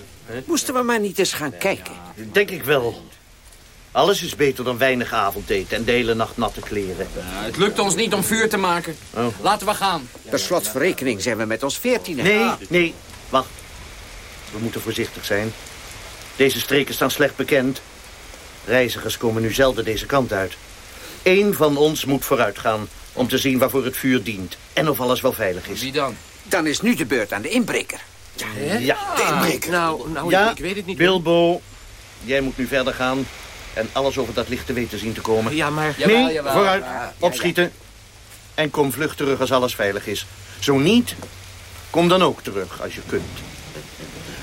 Moesten we maar niet eens gaan kijken? Denk ik wel. Alles is beter dan weinig avondeten en de hele nacht natte kleren. het lukt ons niet om vuur te maken. Oh. Laten we gaan. Per slotverrekening zijn we met ons veertienen. Nee, nee, wacht. We moeten voorzichtig zijn. Deze streken staan slecht bekend. Reizigers komen nu zelden deze kant uit. Eén van ons moet vooruit gaan om te zien waarvoor het vuur dient. En of alles wel veilig is. Wie dan? Dan is nu de beurt aan de inbreker. Ja, de inbreker. Nou, nou ja, ik weet het niet. Bilbo, jij moet nu verder gaan en alles over dat licht te weten zien te komen. Ja, maar... Nee, Jawel, jawel. vooruit, Ja, opschieten. En kom vlug terug als alles veilig is. Zo niet, kom dan ook terug als je kunt.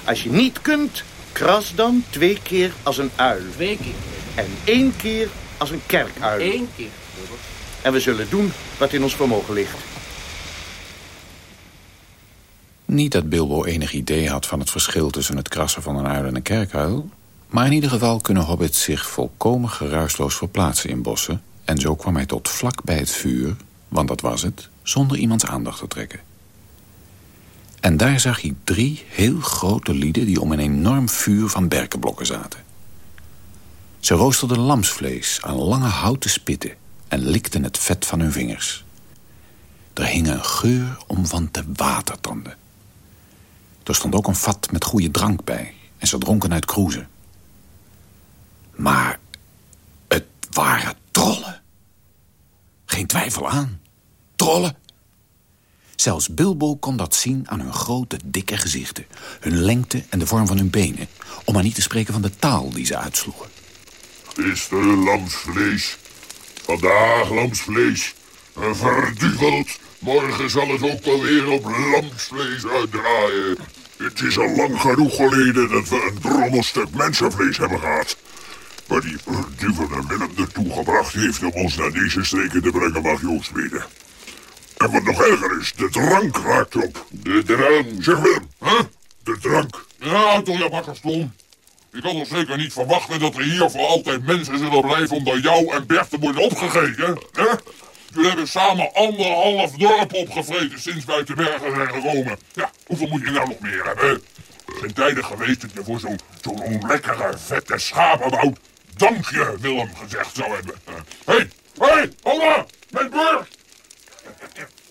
Als je niet kunt, kras dan twee keer als een uil. Twee keer. En één keer als een kerkuil. Eén keer. En we zullen doen wat in ons vermogen ligt. Niet dat Bilbo enig idee had van het verschil tussen het krassen van een uil en een kerkuil... maar in ieder geval kunnen hobbits zich volkomen geruisloos verplaatsen in bossen... en zo kwam hij tot vlak bij het vuur, want dat was het, zonder iemands aandacht te trekken. En daar zag hij drie heel grote lieden die om een enorm vuur van berkenblokken zaten. Ze roosterden lamsvlees aan lange houten spitten en likten het vet van hun vingers. Er hing een geur om van te watertanden. Er stond ook een vat met goede drank bij en ze dronken uit kroezen. Maar het waren trollen. Geen twijfel aan. Trollen. Zelfs Bilbo kon dat zien aan hun grote, dikke gezichten. Hun lengte en de vorm van hun benen. Om maar niet te spreken van de taal die ze uitsloegen. Gisteren lamsvlees. Vandaag lamsvlees. En verduveld. Morgen zal het ook weer op lamsvlees uitdraaien. Het is al lang genoeg geleden dat we een drommelstuk mensenvlees hebben gehad. Maar die verduvelde Willem ertoe gebracht heeft om ons naar deze streken te brengen mag Joost weten. En wat nog erger is, de drank raakt op. De drank. Zeg Willem, hè? De drank. Ja, toch ja, bakkerstom. Ik had nog zeker niet verwachten dat er hier voor altijd mensen zullen blijven omdat jou en Bert te worden opgegeten. Hè? Jullie hebben samen anderhalf dorp opgevreten sinds wij te bergen zijn gekomen. Ja, hoeveel moet je nou nog meer hebben? Er zijn tijden geweest dat je voor zo'n zo'n lekkere, vette schapenwoud dankje Willem gezegd zou hebben. Hé, hey, hé, hey, hola, mijn beurt!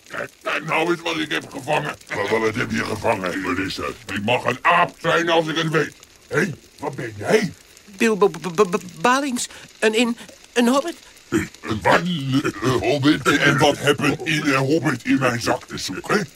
Kijk, kijk nou eens wat ik heb gevangen. Wat heb je gevangen? Wat is dat? Ik mag een aap zijn als ik het weet. Hé, hey, wat ben jij? Bilbo B- B- B- Balings, een in... een hobbit? Een wat? Een hobbit? En wat heb een in een hobbit in mijn zak te zoeken?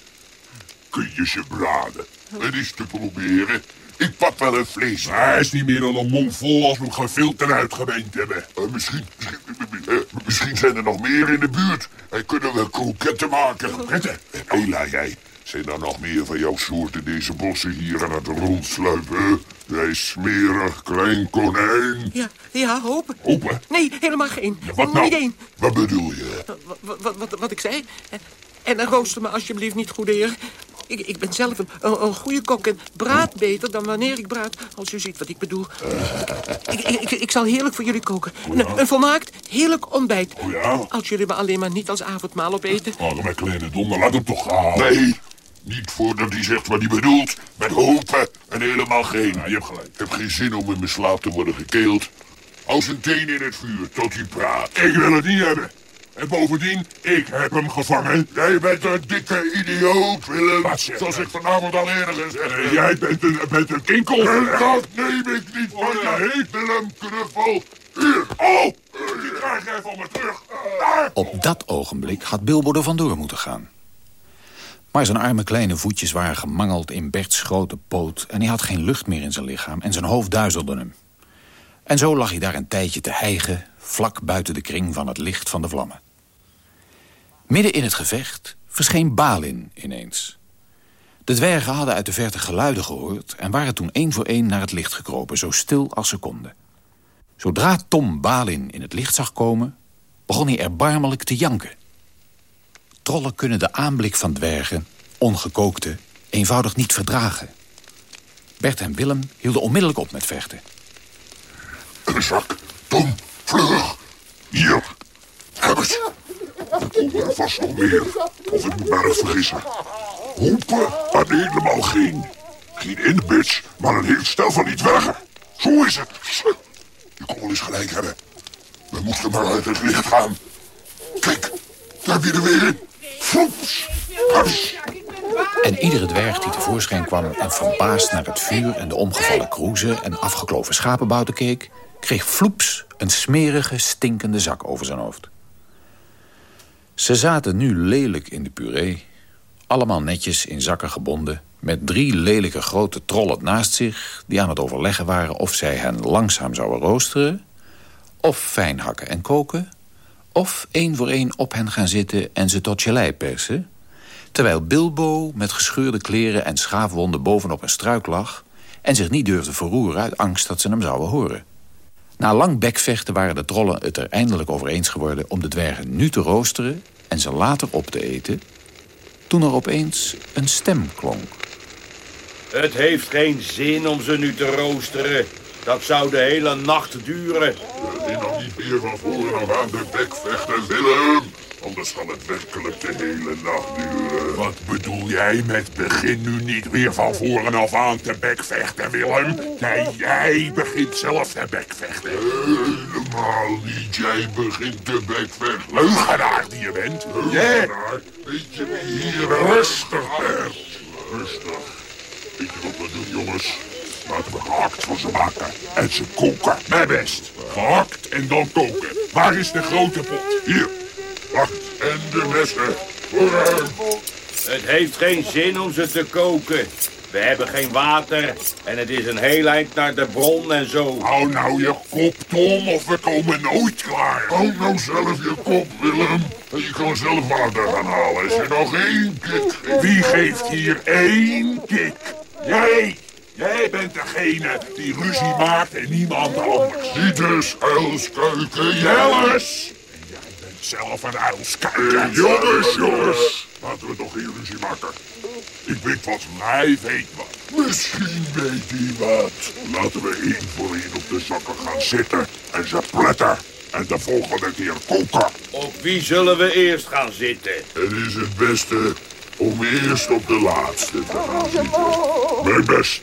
Kun je ze braden? Het is te proberen. Ik pak wel een vlees. Hij is niet meer dan een mond vol als we hem gevild en uitgebeend hebben. Eh, misschien, misschien, eh, misschien zijn er nog meer in de buurt. En kunnen we kroketten maken. Kroketten? Ola, jij. Zijn er nog meer van jouw soort in deze bossen hier aan het rondsluipen? Jij smerig klein konijn. Ja, ja, hopen. Hopen? Nee, helemaal geen. Wat nou? Niet één. Wat bedoel je? Wat, wat, wat, wat ik zei. En dan rooster me alsjeblieft niet goed, heer. Ik, ik ben zelf een, een, een goede kok en braad beter dan wanneer ik braad. Als u ziet wat ik bedoel. Ik, ik, ik, ik zal heerlijk voor jullie koken. Een, een volmaakt heerlijk ontbijt. Als jullie me alleen maar niet als avondmaal opeten. Arme kleine donder, laat hem toch gaan. Nee, niet voordat hij zegt wat hij bedoelt. Met hopen en helemaal geen. je hebt gelijk. Ik heb geen zin om in mijn slaap te worden gekeeld. Als een teen in het vuur tot hij praat. Ik wil het niet hebben. En bovendien, ik heb hem gevangen. Jij bent een dikke idioot, Willem. Zoals ik vanavond al eerder gezegd heb. jij bent een, bent een kinkel. dat neem ik niet van je. Willem Knuffel. Hier. Oh, die krijg jij van me terug. Op dat ogenblik had Bilbo er vandoor moeten gaan. Maar zijn arme kleine voetjes waren gemangeld in Berts grote poot... en hij had geen lucht meer in zijn lichaam en zijn hoofd duizelde hem. En zo lag hij daar een tijdje te hijgen... vlak buiten de kring van het licht van de vlammen. Midden in het gevecht verscheen Balin ineens. De dwergen hadden uit de verte geluiden gehoord... en waren toen één voor één naar het licht gekropen, zo stil als ze konden. Zodra Tom Balin in het licht zag komen... begon hij erbarmelijk te janken. Trollen kunnen de aanblik van dwergen, ongekookte, eenvoudig niet verdragen. Bert en Willem hielden onmiddellijk op met vechten. Zak, Tom, vlug. Hier, heb het. Er komen er vast nog meer. Of ik moet erg vergissen. Hoepen had helemaal geen... Geen inbits, maar een heel stel van die dwergen. Zo is het. Je kon wel eens gelijk hebben. We moesten maar uit het licht gaan. Kijk, daar heb je er weer in. En iedere dwerg die tevoorschijn kwam en verbaasd naar het vuur... en de omgevallen kroezen en afgekloven schapenbouten keek... kreeg floeps een smerige, stinkende zak over zijn hoofd. Ze zaten nu lelijk in de puree. Allemaal netjes in zakken gebonden... met drie lelijke grote trollen naast zich... die aan het overleggen waren of zij hen langzaam zouden roosteren... of fijn hakken en koken... of één voor één op hen gaan zitten en ze tot gelei persen... terwijl Bilbo met gescheurde kleren en schaafwonden bovenop een struik lag... en zich niet durfde verroeren uit angst dat ze hem zouden horen. Na lang bekvechten waren de trollen het er eindelijk over eens geworden... om de dwergen nu te roosteren en ze later op te eten... toen er opeens een stem klonk. Het heeft geen zin om ze nu te roosteren. Dat zou de hele nacht duren. Wil je nog niet meer van voren af aan de bek vechten, Willem? Anders zal het werkelijk de hele nacht duren. Wat bedoel jij met begin nu niet weer van voren af aan te bekvechten, Willem? Nee, jij begint zelf te bekvechten. Helemaal niet. Jij begint te bekvechten. Leugenaar die je bent. Leugenaar? Weet je wie hier rustig bent? Rustig. Weet je wat we doen, jongens? Laten we gehakt van ze maken. En ze koken. Mijn best. Gehakt en dan koken. Waar is de grote pot? Hier. Wacht. En de messen. Vooruit. Het heeft geen zin om ze te koken. We hebben geen water en het is een heel eind naar de bron en zo. Hou nou je kop, Tom, of we komen nooit klaar. Hou nou zelf je kop, Willem. En je kan zelf water gaan halen als je nog één geeft. Wie geeft hier één kick? Jij! Jij bent degene die ruzie maakt en niemand anders. Niet dus, uilskuiken, Jellis! Zelf een uilskuiken. jongens, jongens! Laten we toch geen ruzie maken. Ik weet wat, hij weet wat. Misschien weet hij wat. Laten we één voor één op de zakken gaan zitten en ze pletten. En de volgende keer koken. Op wie zullen we eerst gaan zitten? Het is het beste om eerst op de laatste te gaan zitten. Mijn best.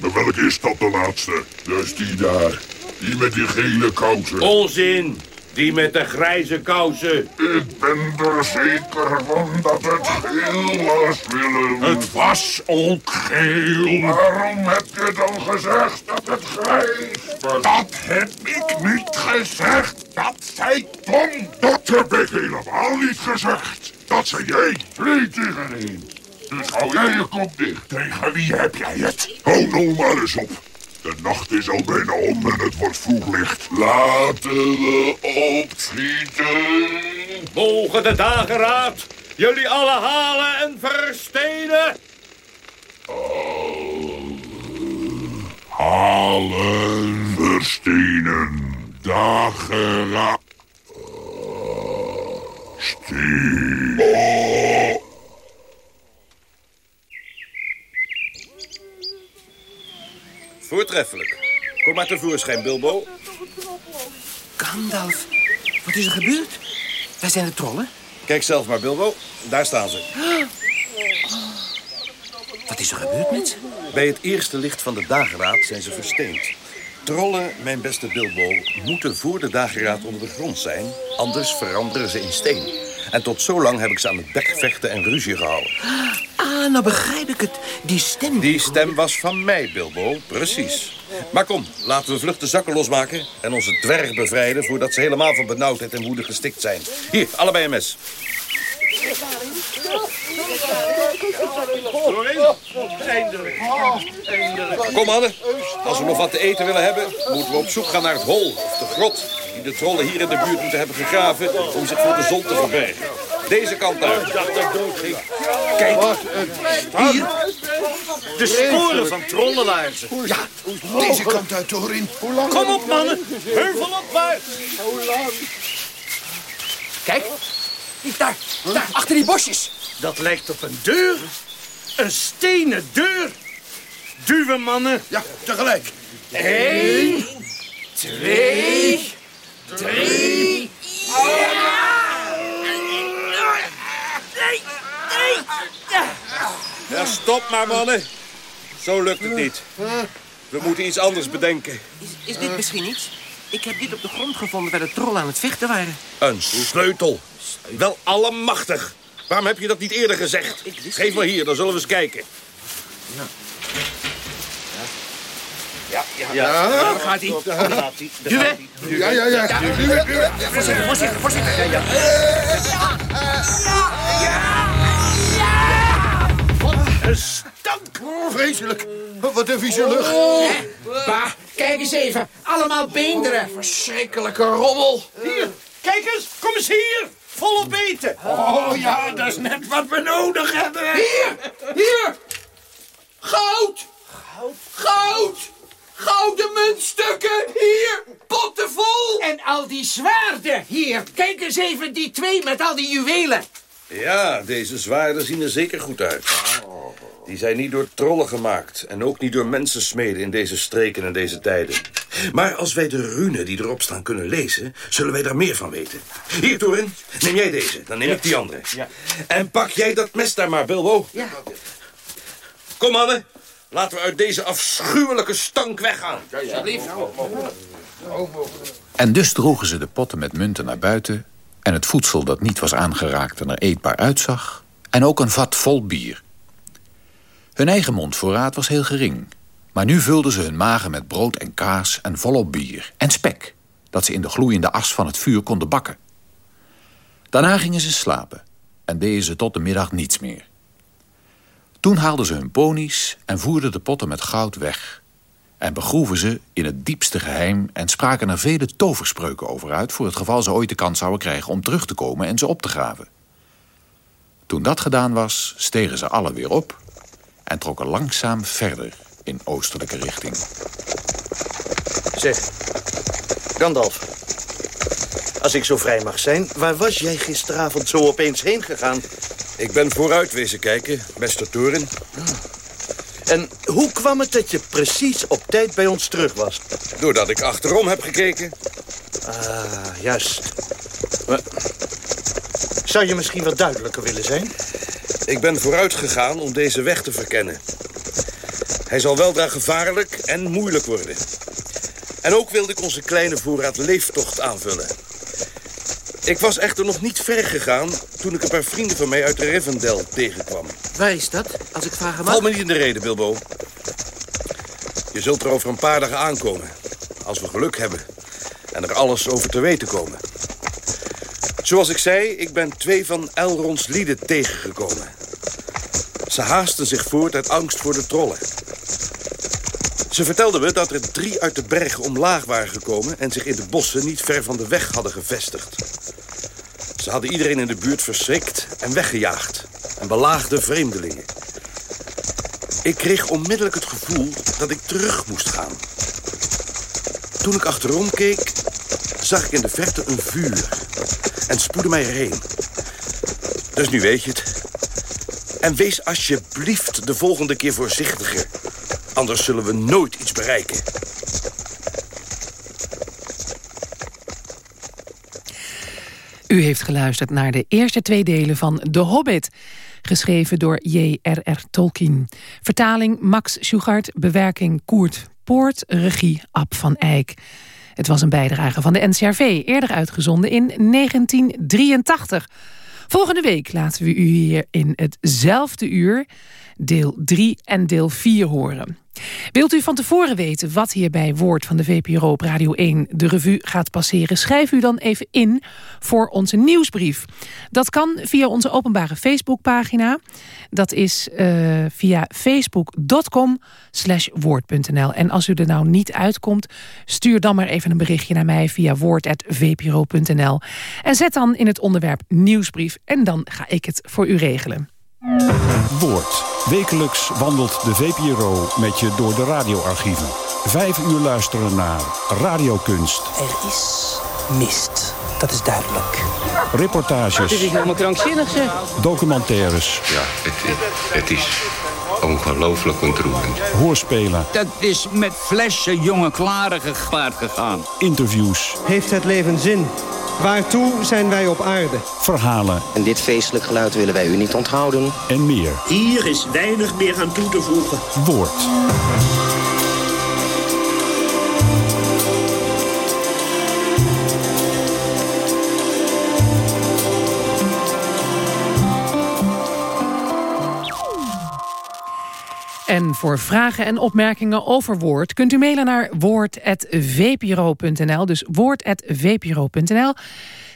Maar welke is dat de laatste? Dat is die daar. Die met die gele kousen. Onzin! Die met de grijze kousen. Ik ben er zeker van dat het geel was, Willem. Het was ook geel. Waarom heb je dan gezegd dat het grijs was? Dat heb ik niet gezegd. Dat zei Tom. Dat heb ik helemaal niet gezegd. Dat zei jij. Twee tegen één. Dus hou jij je kop dicht. Tegen wie heb jij het? Hou nou maar eens op. De nacht is al bijna om en het wordt vroeg licht. Laten we opschieten. Mogen de dageraad jullie alle halen en verstenen? Halen, verstenen, dageraad. Steen. Voortreffelijk. Kom maar tevoorschijn, Bilbo. Gandalf, wat is er gebeurd? Waar zijn de trollen? Kijk zelf maar, Bilbo. Daar staan ze. Wat is er gebeurd met ze? Bij het eerste licht van de dageraad zijn ze versteend. Trollen, mijn beste Bilbo, moeten voor de dageraad onder de grond zijn. Anders veranderen ze in steen. En tot zo lang heb ik ze aan het bekvechten en ruzie gehouden. Ah, nou begrijp ik het. Die stem... Die stem was van mij, Bilbo. Precies. Maar kom, laten we vlug de zakken losmaken... en onze dwerg bevrijden voordat ze helemaal van benauwdheid en woede gestikt zijn. Hier, allebei een mes. Eindelijk. Kom, mannen. Als we nog wat te eten willen hebben... moeten we op zoek gaan naar het hol of de grot... die de trollen hier in de buurt moeten hebben gegraven... om zich voor de zon te verbergen. Deze kant uit. Kijk, hier. De sporen van trollenlaarzen. Ja, deze kant uit, Thorin. Kom op, mannen. Heuvel opwaarts. Kijk, daar, daar, achter die bosjes. Dat lijkt op een deur. Een stenen deur. Duwen, mannen. Ja, tegelijk. Eén, twee, drie. Ja, stop maar, mannen. Zo lukt het niet. We moeten iets anders bedenken. Is, is dit misschien iets? Ik heb dit op de grond gevonden waar de trollen aan het vechten waren. Een sleutel. Wel allemachtig. Waarom heb je dat niet eerder gezegd? Geef maar hier, dan zullen we eens kijken. Ja, ja. Ja. Daar gaat hij. Daar gaat hij. Duwen. Ja, ja, ja. Duwen. Voorzichtig, voorzichtig, voorzichtig. Ja, Een stank. Vreselijk. Wat een vieze lucht. Bah, kijk eens even. Allemaal beenderen. Verschrikkelijke rommel. Hier, kijk eens. Kom eens hier. Volop eten. Oh ja, dat is net wat we nodig hebben. Hier, hier. Goud. Goud. Goud. Muntstukken. Hier, potten vol. En al die zwaarden. Hier, kijk eens even die twee met al die juwelen. Ja, deze zwaarden zien er zeker goed uit. Die zijn niet door trollen gemaakt en ook niet door mensensmeden in deze streken en deze tijden. Maar als wij de runen die erop staan kunnen lezen, zullen wij daar meer van weten. Hier, Torin, neem jij deze, dan neem ik die andere. Ja. En pak jij dat mes daar maar, Bilbo. Ja. Kom, mannen. Laten we uit deze afschuwelijke stank weggaan. Alsjeblieft. En dus droegen ze de potten met munten naar buiten... en het voedsel dat niet was aangeraakt en er eetbaar uitzag... en ook een vat vol bier. Hun eigen mondvoorraad was heel gering... maar nu vulden ze hun magen met brood en kaas en volop bier... en spek, dat ze in de gloeiende as van het vuur konden bakken. Daarna gingen ze slapen en deden ze tot de middag niets meer. Toen haalden ze hun ponies en voerden de potten met goud weg... en begroeven ze in het diepste geheim... en spraken er vele toverspreuken over uit... voor het geval ze ooit de kans zouden krijgen om terug te komen en ze op te graven. Toen dat gedaan was, stegen ze alle weer op... en trokken langzaam verder in oostelijke richting. Zeg, Gandalf. Als ik zo vrij mag zijn, waar was jij gisteravond zo opeens heen gegaan? Ik ben vooruit wezen kijken, beste Toren. En hoe kwam het dat je precies op tijd bij ons terug was? Doordat ik achterom heb gekeken. Ah, juist. Maar, zou je misschien wat duidelijker willen zijn? Ik ben vooruit gegaan om deze weg te verkennen. Hij zal weldra gevaarlijk en moeilijk worden. En ook wilde ik onze kleine voorraad leeftocht aanvullen. Ik was echter nog niet ver gegaan toen ik een paar vrienden van mij uit de Rivendell tegenkwam. Waar is dat, als ik vragen mag? Val me niet in de reden, Bilbo. Je zult er over een paar dagen aankomen. Als we geluk hebben. En er alles over te weten komen. Zoals ik zei, ik ben twee van Elrons lieden tegengekomen. Ze haasten zich voort uit angst voor de trollen. Ze vertelden me dat er drie uit de bergen omlaag waren gekomen... en zich in de bossen niet ver van de weg hadden gevestigd. Ze hadden iedereen in de buurt verschrikt en weggejaagd... en belaagden vreemdelingen. Ik kreeg onmiddellijk het gevoel dat ik terug moest gaan. Toen ik achterom keek, zag ik in de verte een vuur... en spoedde mij erheen. Dus nu weet je het. En wees alsjeblieft de volgende keer voorzichtiger... Anders zullen we nooit iets bereiken. U heeft geluisterd naar de eerste twee delen van The Hobbit. Geschreven door J.R.R. Tolkien. Vertaling Max Schugart, bewerking Koert Poort, regie Ab van Eyck. Het was een bijdrage van de NCRV, eerder uitgezonden in 1983. Volgende week laten we u hier in hetzelfde uur deel 3 en deel 4 horen. Wilt u van tevoren weten wat hier bij Woord van de VPRO op Radio 1 de revue gaat passeren? Schrijf u dan even in voor onze nieuwsbrief. Dat kan via onze openbare Facebookpagina. Dat is uh, via facebook.com woord.nl. En als u er nou niet uitkomt, stuur dan maar even een berichtje naar mij via woord.vpro.nl. En zet dan in het onderwerp nieuwsbrief en dan ga ik het voor u regelen. Woord. Wekelijks wandelt de VPRO met je door de radioarchieven. Vijf uur luisteren naar radiokunst. Er is mist, dat is duidelijk. Reportages. Dit is helemaal krankzinnig, zeg. Documentaires. Ja, het, het is ongelooflijk ontroerend. Hoorspelen. Dat is met flessen jonge klaren gepaard gegaan. Interviews. Heeft het leven zin? Waartoe zijn wij op aarde? Verhalen. En dit feestelijk geluid willen wij u niet onthouden. En meer. Hier is weinig meer aan toe te voegen. Woord. En voor vragen en opmerkingen over Woord... kunt u mailen naar woord.vpro.nl. Dus woord.vpro.nl.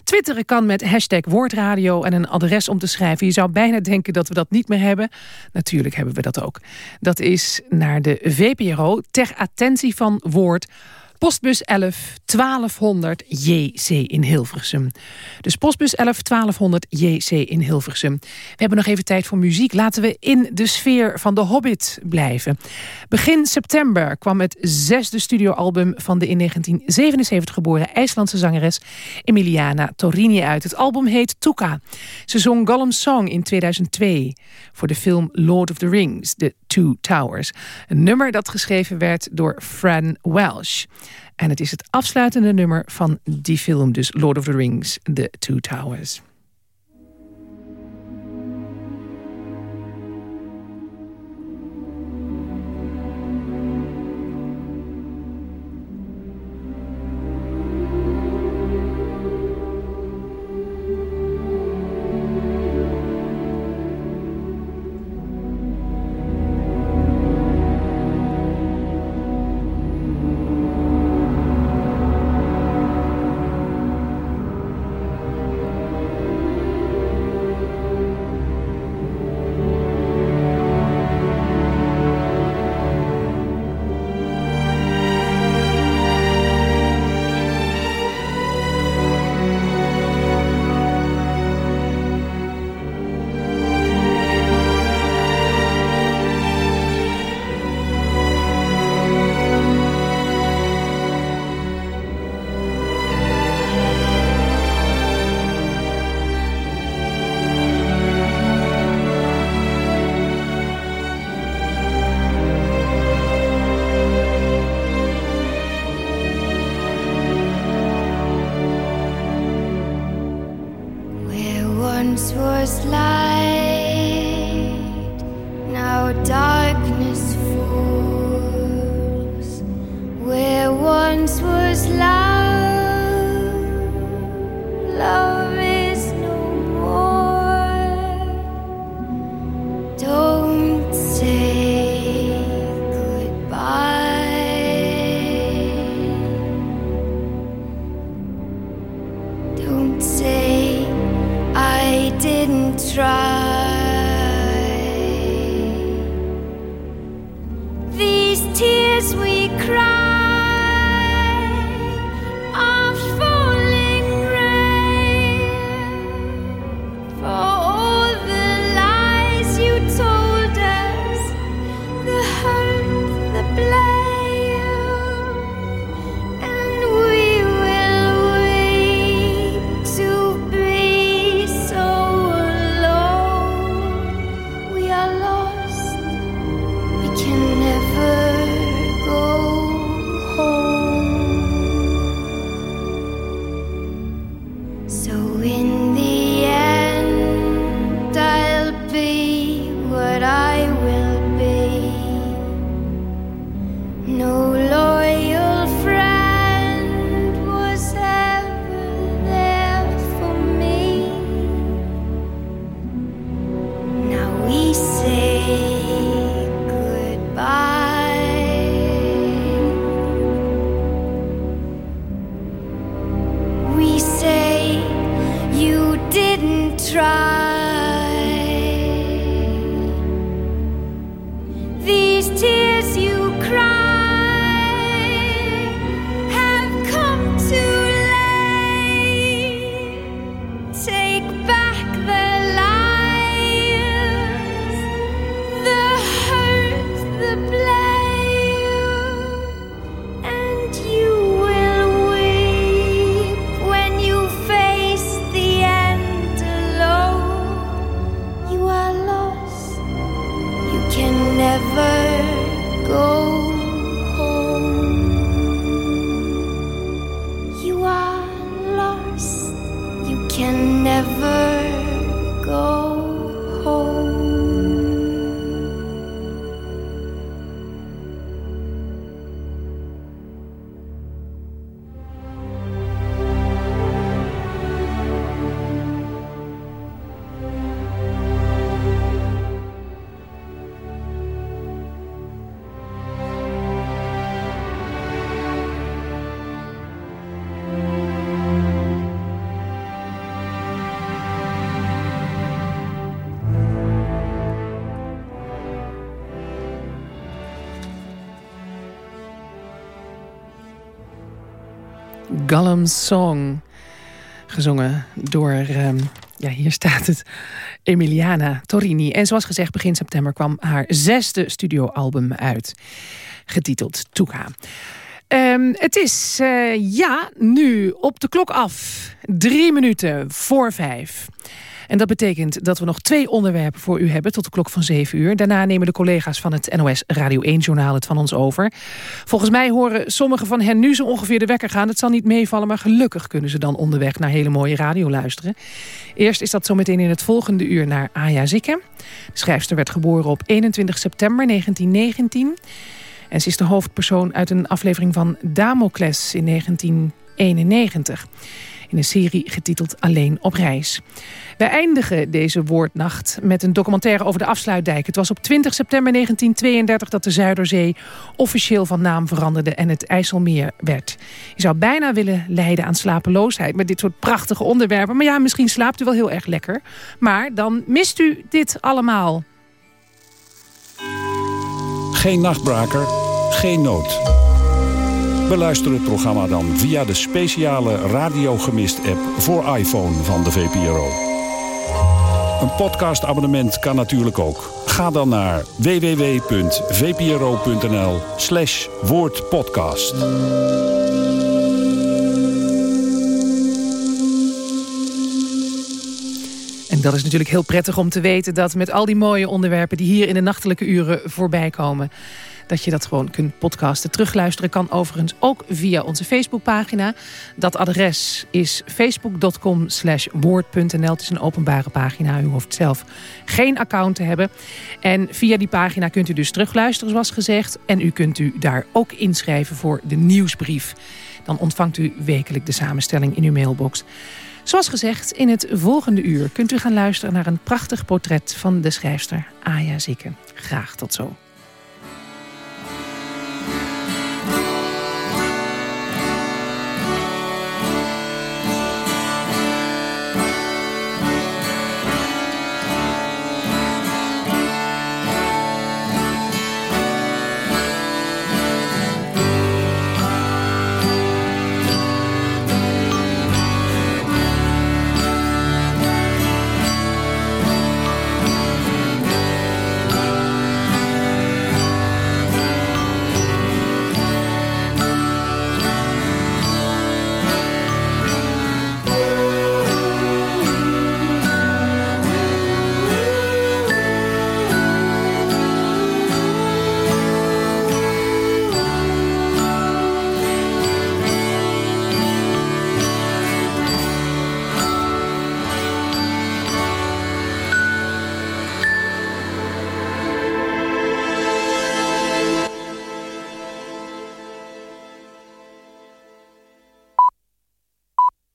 Twitteren kan met hashtag Woordradio en een adres om te schrijven. Je zou bijna denken dat we dat niet meer hebben. Natuurlijk hebben we dat ook. Dat is naar de VPRO ter attentie van Woord... Postbus 11 1200 JC in Hilversum. Dus postbus 11 1200 JC in Hilversum. We hebben nog even tijd voor muziek. Laten we in de sfeer van de Hobbit blijven. Begin september kwam het zesde studioalbum van de in 1977 geboren IJslandse zangeres Emiliana Torini uit. Het album heet Tuka. Ze zong Gollum's Song in 2002 voor de film Lord of the Rings, Two Towers. Een nummer dat geschreven werd door Fran Welsh. En het is het afsluitende nummer van die film, dus Lord of the Rings, The Two Towers. Gollum's Song. Gezongen door, ehm, ja hier staat het, Emiliana Torini. En zoals gezegd, begin september kwam haar zesde studioalbum uit. Getiteld Toeka. Ehm, het is, eh, ja, nu op de klok af. Drie minuten voor vijf. En dat betekent dat we nog twee onderwerpen voor u hebben... tot de klok van 7 uur. Daarna nemen de collega's van het NOS Radio 1-journaal het van ons over. Volgens mij horen sommigen van hen nu zo ongeveer de wekker gaan. Het zal niet meevallen, maar gelukkig kunnen ze dan onderweg... naar hele mooie radio luisteren. Eerst is dat zometeen in het volgende uur naar Aya Zikke. De schrijfster werd geboren op 21 september 1919... En ze is de hoofdpersoon uit een aflevering van Damocles in 1991. In een serie getiteld Alleen op reis. Wij eindigen deze woordnacht met een documentaire over de afsluitdijk. Het was op 20 september 1932 dat de Zuiderzee officieel van naam veranderde en het IJsselmeer werd. Je zou bijna willen lijden aan slapeloosheid met dit soort prachtige onderwerpen. Maar ja, misschien slaapt u wel heel erg lekker. Maar dan mist u dit allemaal. Geen nachtbraker, geen nood. Beluister het programma dan via de speciale Radio Gemist app voor iPhone van de VPRO. Een podcastabonnement kan natuurlijk ook. Ga dan naar www.vpro.nl slash woordpodcast. En dat is natuurlijk heel prettig om te weten dat met al die mooie onderwerpen die hier in de nachtelijke uren voorbij komen, dat je dat gewoon kunt podcasten. Terugluisteren kan overigens ook via onze Facebookpagina. Dat adres is facebook.com slash woord.nl. Het is een openbare pagina. U hoeft zelf geen account te hebben. En via die pagina kunt u dus terugluisteren zoals gezegd. En u kunt u daar ook inschrijven voor de nieuwsbrief. Dan ontvangt u wekelijk de samenstelling in uw mailbox. Zoals gezegd, in het volgende uur kunt u gaan luisteren naar een prachtig portret van de schrijfster Aya Zieke. Graag tot zo.